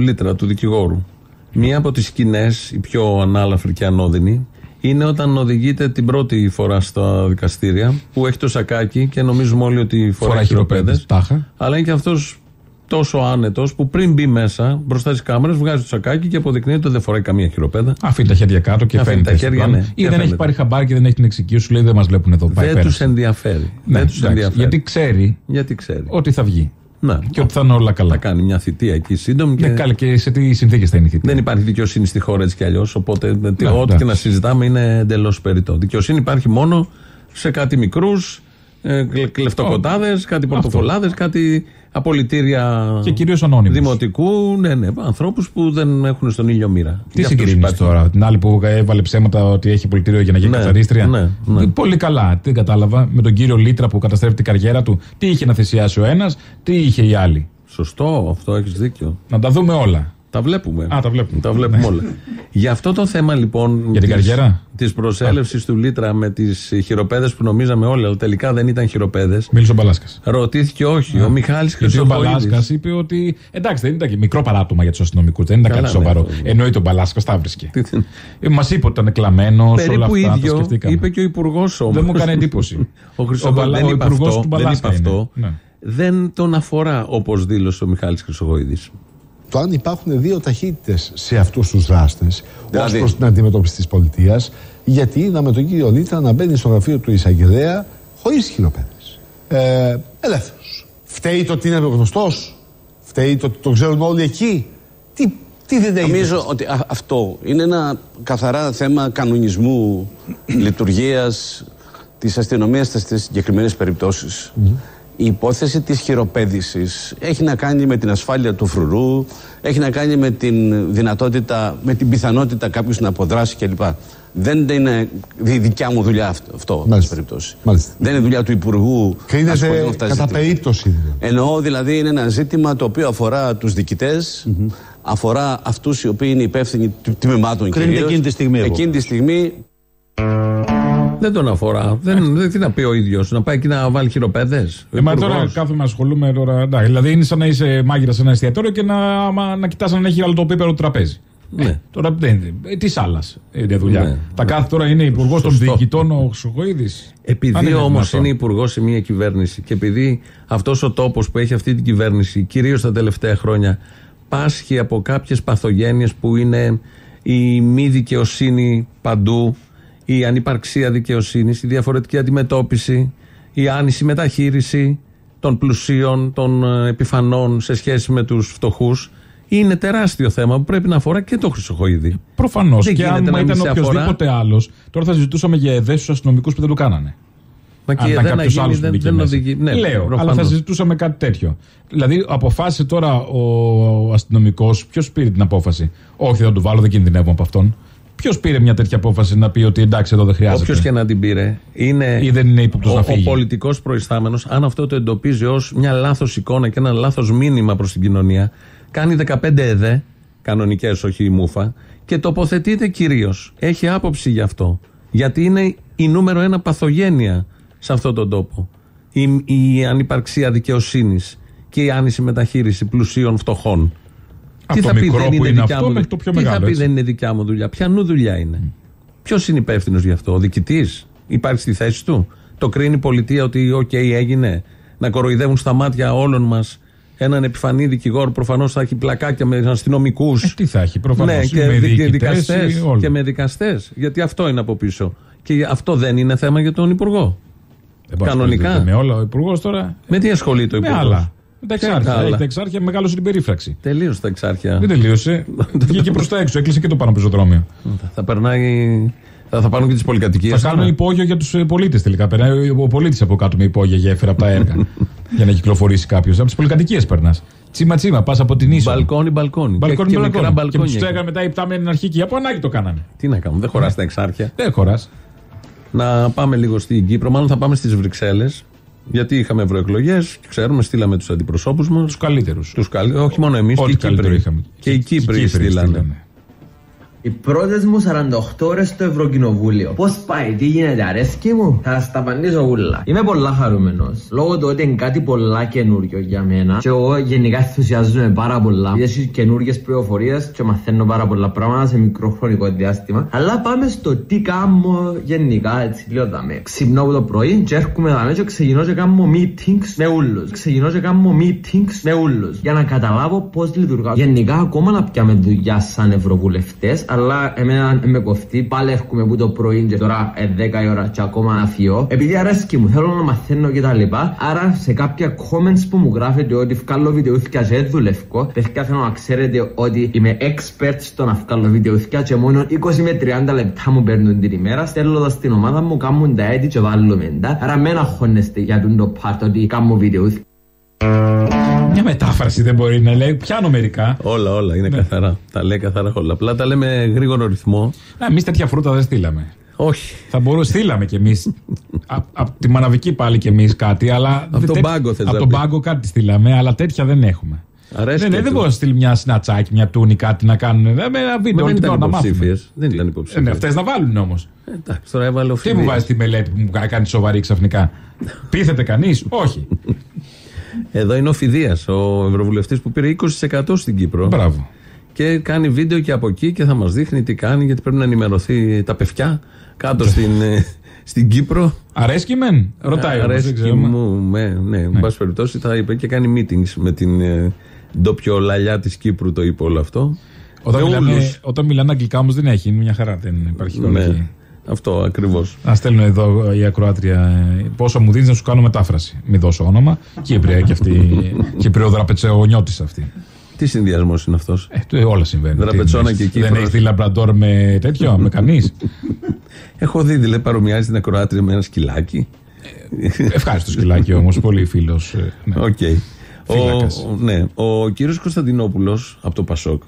Λίτρα, του δικηγόρου. Μία από τις σκηνές, η πιο ανάλαφρη και ανώδυνη, είναι όταν οδηγείται την πρώτη φορά στα δικαστήρια που έχει το σακάκι και νομίζουμε όλοι ότι φοράει, Φοράει χειροπέδες. χειροπέδες, τάχα. Αλλά είναι και αυτός τόσο άνετος που πριν μπει μέσα μπροστά στις κάμερες βγάζει το σακάκι και αποδεικνύεται ότι δεν φοράει καμία χειροπέδα. Αφήνει τα χέρια κάτω και Αφήνει φαίνεται. τα στο χέρια, πλάνο. ναι, Ή και δεν έχει φαίνεται. πάρει χαμπάρι και δεν έχει την εξοικείωση, σου λέει δεν μας βλέπουν εδώ. Πάει δεν πέρασε. τους ενδιαφέρει. Ναι, δεν τους εντάξει, ενδιαφέρει. Γιατί ξέρει Γιατί ξέρει. ότι θα βγει. Να, Και ότι θα είναι όλα καλά. θα κάνει μια θητεία εκεί σύντομη Ναι, και καλά, και σε τι συνθήκες θα είναι η θητεία; δεν υπάρχει δικαιοσύνη στη χώρα έτσι κι αλλιώς. Οπότε τι- ό,τι εντάξει. και να συζητάμε είναι εντελώς περιττό. Δικαιοσύνη υπάρχει μόνο σε κάτι μικρούς, ε, κλεφτοκοτάδες, κάτι πορτοφολάδες, κάτι απολυτήρια Και κυρίως ανώνυμους. δημοτικού. Ναι, ναι, ανθρώπους που δεν έχουν στον ήλιο μοίρα. Τι Για αυτούς συγκρίνεις υπάρχει. τώρα, την άλλη που έβαλε ψέματα ότι έχει πολιτήριο για να γίνει Ναι, καθαρίστρια; ναι, ναι. Πολύ καλά, δεν κατάλαβα. Με τον κύριο Λίτρα που καταστρέφει την καριέρα του, τι είχε να θυσιάσει ο ένας, τι είχε η άλλη. Σωστό, αυτό έχεις δίκιο. Να τα δούμε όλα. Τα βλέπουμε. Α, τα βλέπουμε. Τα βλέπουμε όλα. Για αυτό το θέμα λοιπόν. Για την καριέρα; Της προσέλευσης του Λίτρα με τις χειροπέδες που νομίζαμε όλοι, αλλά τελικά δεν ήταν χειροπέδες. Μίλησε ο Μπαλάσκας. Ρωτήθηκε όχι. Ο Μιχάλης Γιατί ο Χρυσοχοίδης Μπαλάσκας είπε ότι. Εντάξει, δεν ήταν και μικρό παράτομα για τους αστυνομικούς, δεν ήταν Καλά, κάτι ναι, σοβαρό. το- Εννοείται ο Μπαλάσκας τα βρίσκε. Μας είπε ότι ήταν κλαμμένο, όλα Περίπου αυτά. τα ίδιο σκεφτήκαμε. είπε και ο Υπουργός όμως. Δεν μου έκανε εντύπωση. Ο Χρυσοχοίδης Μπαλα- δεν ο είπε υπουργός αυτό. του Δεν είπε Μπαλάσκα είναι. αυτό. Ναι. Δεν τον αφορά όπως δήλωσε ο Μιχάλης Χρυσοχοίδης. Το αν υπάρχουν δύο ταχύτητες σε αυτούς τους δράστες Δηλαδή; ως προς την αντιμετώπιση της πολιτείας, γιατί είδαμε τον κύριο Λίτρα να μπαίνει στο γραφείο του εισαγγελέα χωρίς χειροπέδες. Ε, Ελεύθερος. Φταίει το ότι είναι γνωστός, φταίει το ότι το ξέρουν όλοι εκεί; Τι, τι δεν έγινε; Νομίζω ότι α- αυτό είναι ένα καθαρά θέμα κανονισμού, λειτουργίας της αστυνομίας στις συγκεκριμένες περιπτώσεις. Η υπόθεση της χειροπέδησης έχει να κάνει με την ασφάλεια του φρουρού, έχει να κάνει με την δυνατότητα, με την πιθανότητα κάποιος να αποδράσει κλπ. Δεν είναι η δικιά μου δουλειά αυτό, αυτό εν πάση περιπτώσει. Δεν είναι δουλειά του Υπουργού. Κρίνεται ασχοληθούν με αυτά τα κατά ζητήματα. περίπτωση. δηλαδή. Εννοώ δηλαδή είναι ένα ζήτημα το οποίο αφορά τους διοικητές, αφορά αυτούς οι οποίοι είναι υπεύθυνοι του- τμήματων Κρίνεται κυρίως. εκείνη τη στιγμή, εγώ. Εκείνη τη στιγμή Δεν τον αφορά. δεν, δεν τι να πει ο ίδιος. Να πάει εκεί να βάλει χειροπέδες. Ε, μα τώρα κάθομαι να ασχολούμαι τώρα. εντάξει, δηλαδή είναι σαν να είσαι μάγειρα σε ένα εστιατόριο και να, άμα- να κοιτάς αν έχει αλτοπίπερο το τραπέζι. Ναι. Τώρα δεν είναι. Τι άλλα είναι δουλειά. Ναι, Τα κάθε τώρα είναι υπουργός των Σωστό. διοικητών ο Χρυσοκοίδη. Επειδή όμως είναι υπουργός σε μια κυβέρνηση και επειδή αυτός ο τόπος που έχει αυτή την κυβέρνηση, κυρίως τα τελευταία χρόνια, πάσχει από κάποιες παθογένειες που είναι η μη δικαιοσύνη παντού, η ανυπαρξία δικαιοσύνης, η διαφορετική αντιμετώπιση, η άνηση μεταχείριση των πλουσίων, των ε, επιφανών σε σχέση με τους φτωχούς. Είναι τεράστιο θέμα που πρέπει να αφορά και το Χρυσοχοίδη. Προφανώς. Δεν Και αν γίνεται να ήταν μην σε αφορά. οποιοδήποτε άλλος, τώρα θα συζητούσαμε για εδέσου αστυνομικούς που δεν το κάνανε. Μα και Αν η ήταν ΕΔΕ να κάποιος γίνει άλλος που δεν- μπήκε δεν μέσα. οδηγεί- ναι, Λέω, αλλά προφανώς. θα συζητούσαμε κάτι τέτοιο. Δηλαδή, αποφάσισε τώρα ο αστυνομικός, ποιος πήρε την απόφαση. Όχι, δεν τον βάλω, δεν κινδυνεύω από αυτόν. Ποιος πήρε μια τέτοια απόφαση να πει ότι εντάξει, εδώ δεν χρειάζεται; Όποιος και να την πήρε, είναι. Ή δεν είναι ύποπτος ο, να ο φύγει; πολιτικός προϊστάμενος, αν αυτό το εντοπίζει ως μια λάθος εικόνα και ένα λάθος μήνυμα προς την κοινωνία, κάνει 15 ΕΔΕ, κανονικές, όχι η μούφα, και τοποθετείται κυρίως. Έχει άποψη γι' αυτό. Γιατί είναι η νούμερο ένα παθογένεια σε αυτόν τον τόπο. Η, η ανυπαρξία δικαιοσύνης και η άνιση μεταχείριση πλουσίων φτωχών. Από το μικρό που είναι αυτό μέχρι το πιο τι μεγάλο, θα πει έτσι. δεν είναι δικιά μου δουλειά. Ποιανού δουλειά είναι. Ποιος είναι υπεύθυνος γι' αυτό, ο διοικητής. Υπάρχει στη θέση του. Το κρίνει η πολιτεία ότι, οκ, έγινε. Να κοροϊδεύουν στα μάτια όλων μας έναν επιφανή δικηγόρο. Προφανώς θα έχει πλακάκια με αστυνομικούς. Ε, τι θα έχει, προφανώς. Ναι, και, Με δι- διοικητές δικαστές. ή όλα. Και με δικαστές. Γιατί αυτό είναι από πίσω. Και αυτό δεν είναι θέμα για τον Υπουργό. Δεν μπορεί να Κανονικά. ασχολείται Με όλα ο υπουργός τώρα. Με τι ασχολείται ο Με Υπουργός; Άλλα. Με τα εξάρχεια. Έχει τα εξάρχεια, μεγάλωσε την περίφραξη. Τελείωσε τα εξάρχεια. Δεν τελείωσε. Βγήκε προς τα έξω, έκλεισε και το πάνω πεζοδρόμιο. Θα περνάει. Θα, θα πάρουν και τις πολυκατοικίες. Θα κάνουν υπόγειο για τους πολίτες τελικά. Περνάει ο πολίτης από κάτω με υπόγεια γέφυρα από τα έργα. για να κυκλοφορήσει κάποιος. Από τις πολυκατοικίες περνάς. Τσίμα τσίμα, πας από την ίσο. Μπαλκόνι, μπαλκόνι. Μπαλκόνι, και, και μπαλκόνι. μικρά Και μπαλκόνια. του λέγανε μετά οι πτάμενοι αρχικοί. Από ανάγκη το κάνανε. Τι να κάνουμε, δεν χωράς τα εξάρχεια. Δεν χωράς. Να πάμε λίγο στην Κύπρο, μάλλον θα πάμε στις Βρυξέλλες. Γιατί είχαμε ευρωεκλογές και ξέρουμε, στείλαμε τους αντιπροσώπους μας. Τους καλύτερους. Τους καλ... Όχι μόνο εμείς, και Ό,τι οι καλύτερο Κύπροι. είχαμε. Και οι Κύπροι στείλανε. Οι πρώτες μου 48 ώρες στο Ευρωκοινοβούλιο. Πώς πάει, τι γίνεται, αρέσκει μου; Θα στα απαντήσω ούλα. Είμαι πολλά χαρούμενος. Λόγω του ότι είναι κάτι πολλά καινούριο για μένα. Και εγώ γενικά ενθουσιάζομαι πάρα πολλά. Γιατί έχει καινούριες πληροφορίες και μαθαίνω πάρα πολλά πράγματα σε μικρό χρονικό διάστημα. Αλλά πάμε στο τι κάνω γενικά, έτσι λέω δαμέ. Ξυπνώ από το πρωί και έρχομαι δαμέ και ξεκινώ και κάνω meetings με ούλους. Ξεκινώ και κάνω meetings με ούλους. Για να καταλάβω πώς λειτουργά. Γενικά, ακόμα να πιάμε δουλειά σαν ευρωβουλευτές, αλλά εμένα με κοφτεί. Πάλι έρχομαι από το πρωί και τώρα ε, 10 η ώρα και ακόμα να φύγω. Επειδή αρέσκει μου, θέλω να μαθαίνω και τα λοιπά. Άρα σε κάποια comments που μου γράφετε ότι βγάλω βιντεούθηκια και δεν δουλεύω, παιδιά θέλω να ξέρετε ότι είμαι expert στο να βγάλω βιντεούθηκια και μόνο 20 με 30 λεπτά μου παίρνουν την ημέρα. Στέλνω τα στην ομάδα μου, κάνουν τα έτη και βάλουμε τα. Άρα μην αγχώνεστε για τον το part ότι κάνω βιντεούθηκια. Μια μετάφραση δεν μπορεί να λέει. Πιάνω μερικά. Όλα, όλα Ναι. είναι καθαρά. Τα λέει καθαρά όλα. Απλά τα λέμε γρήγορο ρυθμό. Να, εμείς τέτοια φρούτα δεν στείλαμε. Όχι. Θα μπορούσε, στείλαμε κι εμείς. Από τη μαναβική πάλι κι εμείς κάτι, αλλά. Από τον δεν- πάγκο θες Από να τον πεις. πάγκο κάτι στείλαμε, αλλά τέτοια δεν έχουμε. Αρέσει δεν, και δεν του. μπορεί να στείλει μια σνατσάκι, μια τούνη, κάτι να κάνουν. Ε, Με ένα Μα βίντεο δεν όλη την ήταν ώρα να μάθουμε. υποψήφιες. Δεν ήταν Ε, υποψήφιε. ναι, αυτές να βάλουν όμως. Εντάξει, τώρα έβαλε ο Τι μου Φιδίας. βάζει τη μελέτη που μου κάνει σοβαρή ξαφνικά; Πείθεται κανείς, όχι. Εδώ είναι ο Φιδίας, ο ευρωβουλευτής που πήρε 20% στην Κύπρο. Μπράβο. Και κάνει βίντεο και από εκεί και θα μας δείχνει τι κάνει, γιατί πρέπει να ενημερωθεί τα παιδιά κάτω στην, ε, στην Κύπρο. Αρέσκει μεν, ρωτάει όμως, δεν Αρέσκει ξέρουμε. μου, με, ναι, εν πάση περιπτώσει θα είπε και κάνει meetings με την ε, ντόπιο λαλιά της Κύπρου, το είπε όλο αυτό. Όταν Με μιλάνε, όλους. όταν μιλάνε αγγλικά όμως δεν έχει, είναι μια χαρά. Δεν υπάρχει Ναι, λογική. Αυτό ακριβώς. Να στέλνω εδώ η ακροάτρια ε, πόσο μου δίνεις να σου κάνω μετάφραση. Μην δώσω όνομα. Κύπρια και αυτή. Κυπριοδραπετσεονιώτη αυτή. Τι συνδυασμός είναι αυτός; Ε, το- όλα συμβαίνουν. Δραπετσόνα Τι και εννοείς, Κύπρος. Δεν έχεις δει λαμπραντόρ με τέτοιο, με κανίς; Έχω δει, δηλαδή, παρομοιάζει την ακροάτρια με ένα σκυλάκι. Ευχάριστο σκυλάκι όμως, πολύ φίλος. Ναι. Οκ. Φύλακας. Ο, ναι, ο κύριος Κωνσταντινόπουλος από το Πασόκ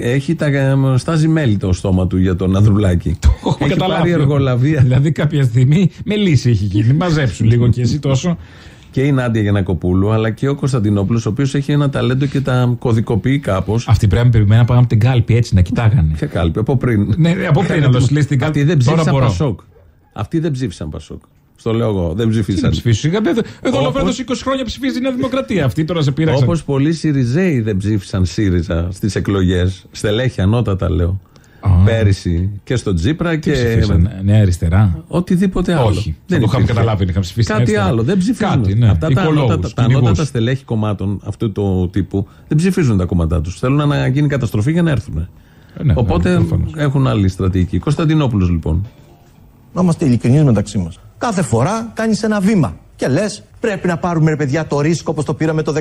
έχει τα, στάζει μέλι το στόμα του για τον Ανδρουλάκη. έχει πάρει εργολαβία. Δηλαδή κάποια στιγμή με λύση έχει γίνει. Μαζέψου λίγο και εσύ τόσο. Και η Νάντια Γιανακοπούλου, αλλά και ο Κωνσταντινόπουλος, ο οποίος έχει ένα ταλέντο και τα κωδικοποιεί κάπως. Αυτοί πρέπει να περιμένουν να πάνε από την κάλπη έτσι να κοιτάγανε. Ποια κάλπη, από πριν. Ναι, από πριν να το λε την κάλπη. Αυτοί δεν Τώρα ψήφισαν μπορώ. Πασόκ. Αυτοί δεν ψήφισαν Πασόκ. Στο λέω εγώ, δεν ψήφισαν. Ψηφίσου. Εδώ Όπως- Λοβέρδο 20 χρόνια ψηφίζει η Νέα Δημοκρατία. Αυτή τώρα σε πείραξαν. Όπως πολλοί Σιριζέοι δεν ψήφισαν ΣΥΡΙΖΑ στις εκλογές. Στελέχη, ανώτατα λέω. Πέρυσι και στο Τζίπρα Τι και. ψήφισαν, Νέα Αριστερά; Οτιδήποτε άλλο. Όχι. Δεν το είχαμε υπήρχε. καταλάβει, δεν είχαμε ψηφίσει. Κάτι αριστερά. άλλο. Δεν ψηφίζουν. Κάτι, ναι. Αυτά τα Οικολόγους, ανώτατα, τα κυνηγούς. ανώτατα στελέχη κομμάτων αυτού του τύπου δεν ψηφίζουν τα κόμματά τους. Θέλουν να γίνει καταστροφή για να έρθουν. ναι, Οπότε ναι, προφανώς. έχουν άλλη στρατηγική. Κωνσταντινόπουλος λοιπόν. Να είμαστε ειλικρινείς μεταξύ μας. Κάθε φορά κάνεις ένα βήμα. Και λες, πρέπει να πάρουμε ρε παιδιά το ρίσκο όπως το πήραμε το 17,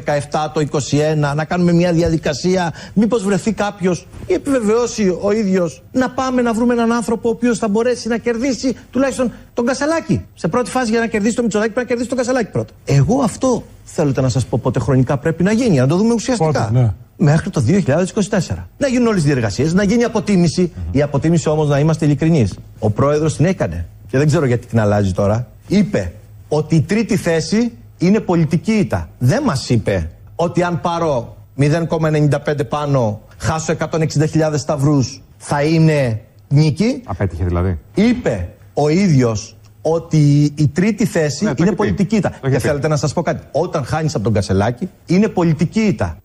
το 21, να κάνουμε μια διαδικασία. Μήπως βρεθεί κάποιος ή επιβεβαιώσει ο ίδιος να πάμε να βρούμε έναν άνθρωπο ο οποίος θα μπορέσει να κερδίσει τουλάχιστον τον Κασελάκη. Σε πρώτη φάση για να κερδίσει τον Μητσοτάκη πρέπει να κερδίσει τον Κασελάκη πρώτα. Εγώ αυτό θέλετε να σας πω πότε χρονικά πρέπει να γίνει, για να το δούμε ουσιαστικά. Πότε, ναι. Μέχρι το 2024. Να γίνουν όλες οι διεργασίες, να γίνει αποτίμηση. Η αποτίμηση όμως να είμαστε ειλικρινείς. Ο πρόεδρος την έκανε και δεν ξέρω γιατί την αλλάζει τώρα. Είπε ότι η τρίτη θέση είναι πολιτική ήττα. Δεν μας είπε ότι αν πάρω 0,95 πάνω, χάσω 160.000 σταυρούς, θα είναι νίκη. Απέτυχε δηλαδή. Είπε ο ίδιος ότι η τρίτη θέση Ναι, το είναι έχει πει. πολιτική ήττα. Το Και έχει πει. θέλετε να σας πω κάτι. Όταν χάνεις από τον Κασελάκη, είναι πολιτική ήττα.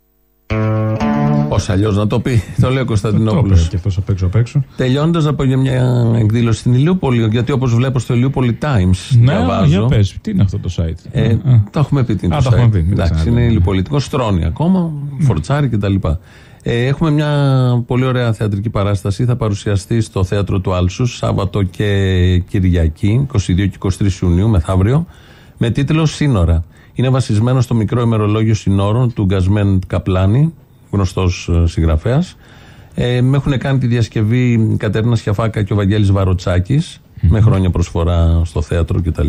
Πώς αλλιώς να το πει. Το λέει ο Το Κωνσταντινόπουλο. έπαιρνε και αυτός απ' έξω απ' έξω. Τελειώνοντα να πω για μια εκδήλωση στην Ηλιούπολη, γιατί όπως βλέπω στο Ηλιούπολη Times Ναι, διαβάζω. για πες, τι είναι αυτό το site; Ε, το έχουμε πει τι είναι Α, το το έχουμε site. πει, μην τα Εντάξει, ξαναπούμε. είναι ηλιοπολιτικό, στρώνει ακόμα, φορτσάρι κτλ. Ε, έχουμε μια πολύ ωραία θεατρική παράσταση. Θα παρουσιαστεί στο θέατρο του Άλσους Σάββατο και Κυριακή, 22 και 23 Ιουνίου, μεθαύριο, με τίτλο Σύνορα. Είναι βασισμένο στο μικρό ημερολόγιο συνόρων του Γκασμέν Καπλάνη, γνωστός συγγραφέας. Ε, με έχουν κάνει τη διασκευή η Κατερίνα Σιαφάκα και ο Βαγγέλης Βαροτσάκης, με χρόνια προσφορά στο θέατρο κτλ.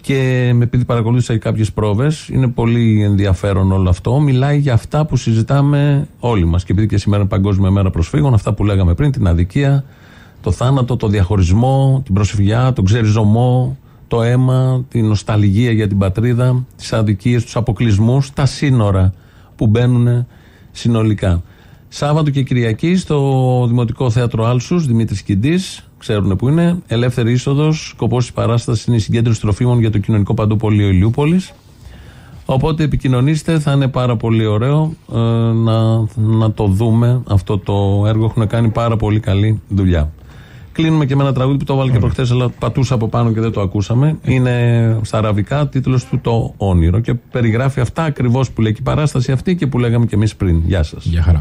Και επειδή παρακολούθησα και κάποιες πρόβες, είναι πολύ ενδιαφέρον όλο αυτό. Μιλάει για αυτά που συζητάμε όλοι μας. Και επειδή και σήμερα είναι Παγκόσμια Μέρα Προσφύγων, αυτά που λέγαμε πριν, την αδικία, το θάνατο, το διαχωρισμό, την προσφυγιά, τον ξεριζωμό, το αίμα, την νοσταλγία για την πατρίδα, τις αδικίες, τους αποκλεισμούς, τα σύνορα που μπαίνουν συνολικά. Σάββατο και Κυριακή στο Δημοτικό Θέατρο Άλσους, Δημήτρης Κιντής, ξέρουν που είναι. Ελεύθερη είσοδος. Σκοπός της παράστασης είναι η συγκέντρωση τροφίμων για το κοινωνικό παντοπολείο Ηλιούπολης. Οπότε επικοινωνήστε, θα είναι πάρα πολύ ωραίο ε, να, να το δούμε αυτό το έργο. Έχουν κάνει πάρα πολύ καλή δουλειά. Κλείνουμε και με ένα τραγούδι που το βάλω και προχθέ, αλλά πατούσα από πάνω και δεν το ακούσαμε. Είναι στα αραβικά, τίτλος του Το Όνειρο. Και περιγράφει αυτά ακριβώς που λέει και η παράσταση αυτή και που λέγαμε και εμείς πριν. Γεια σας. Γεια χαρά.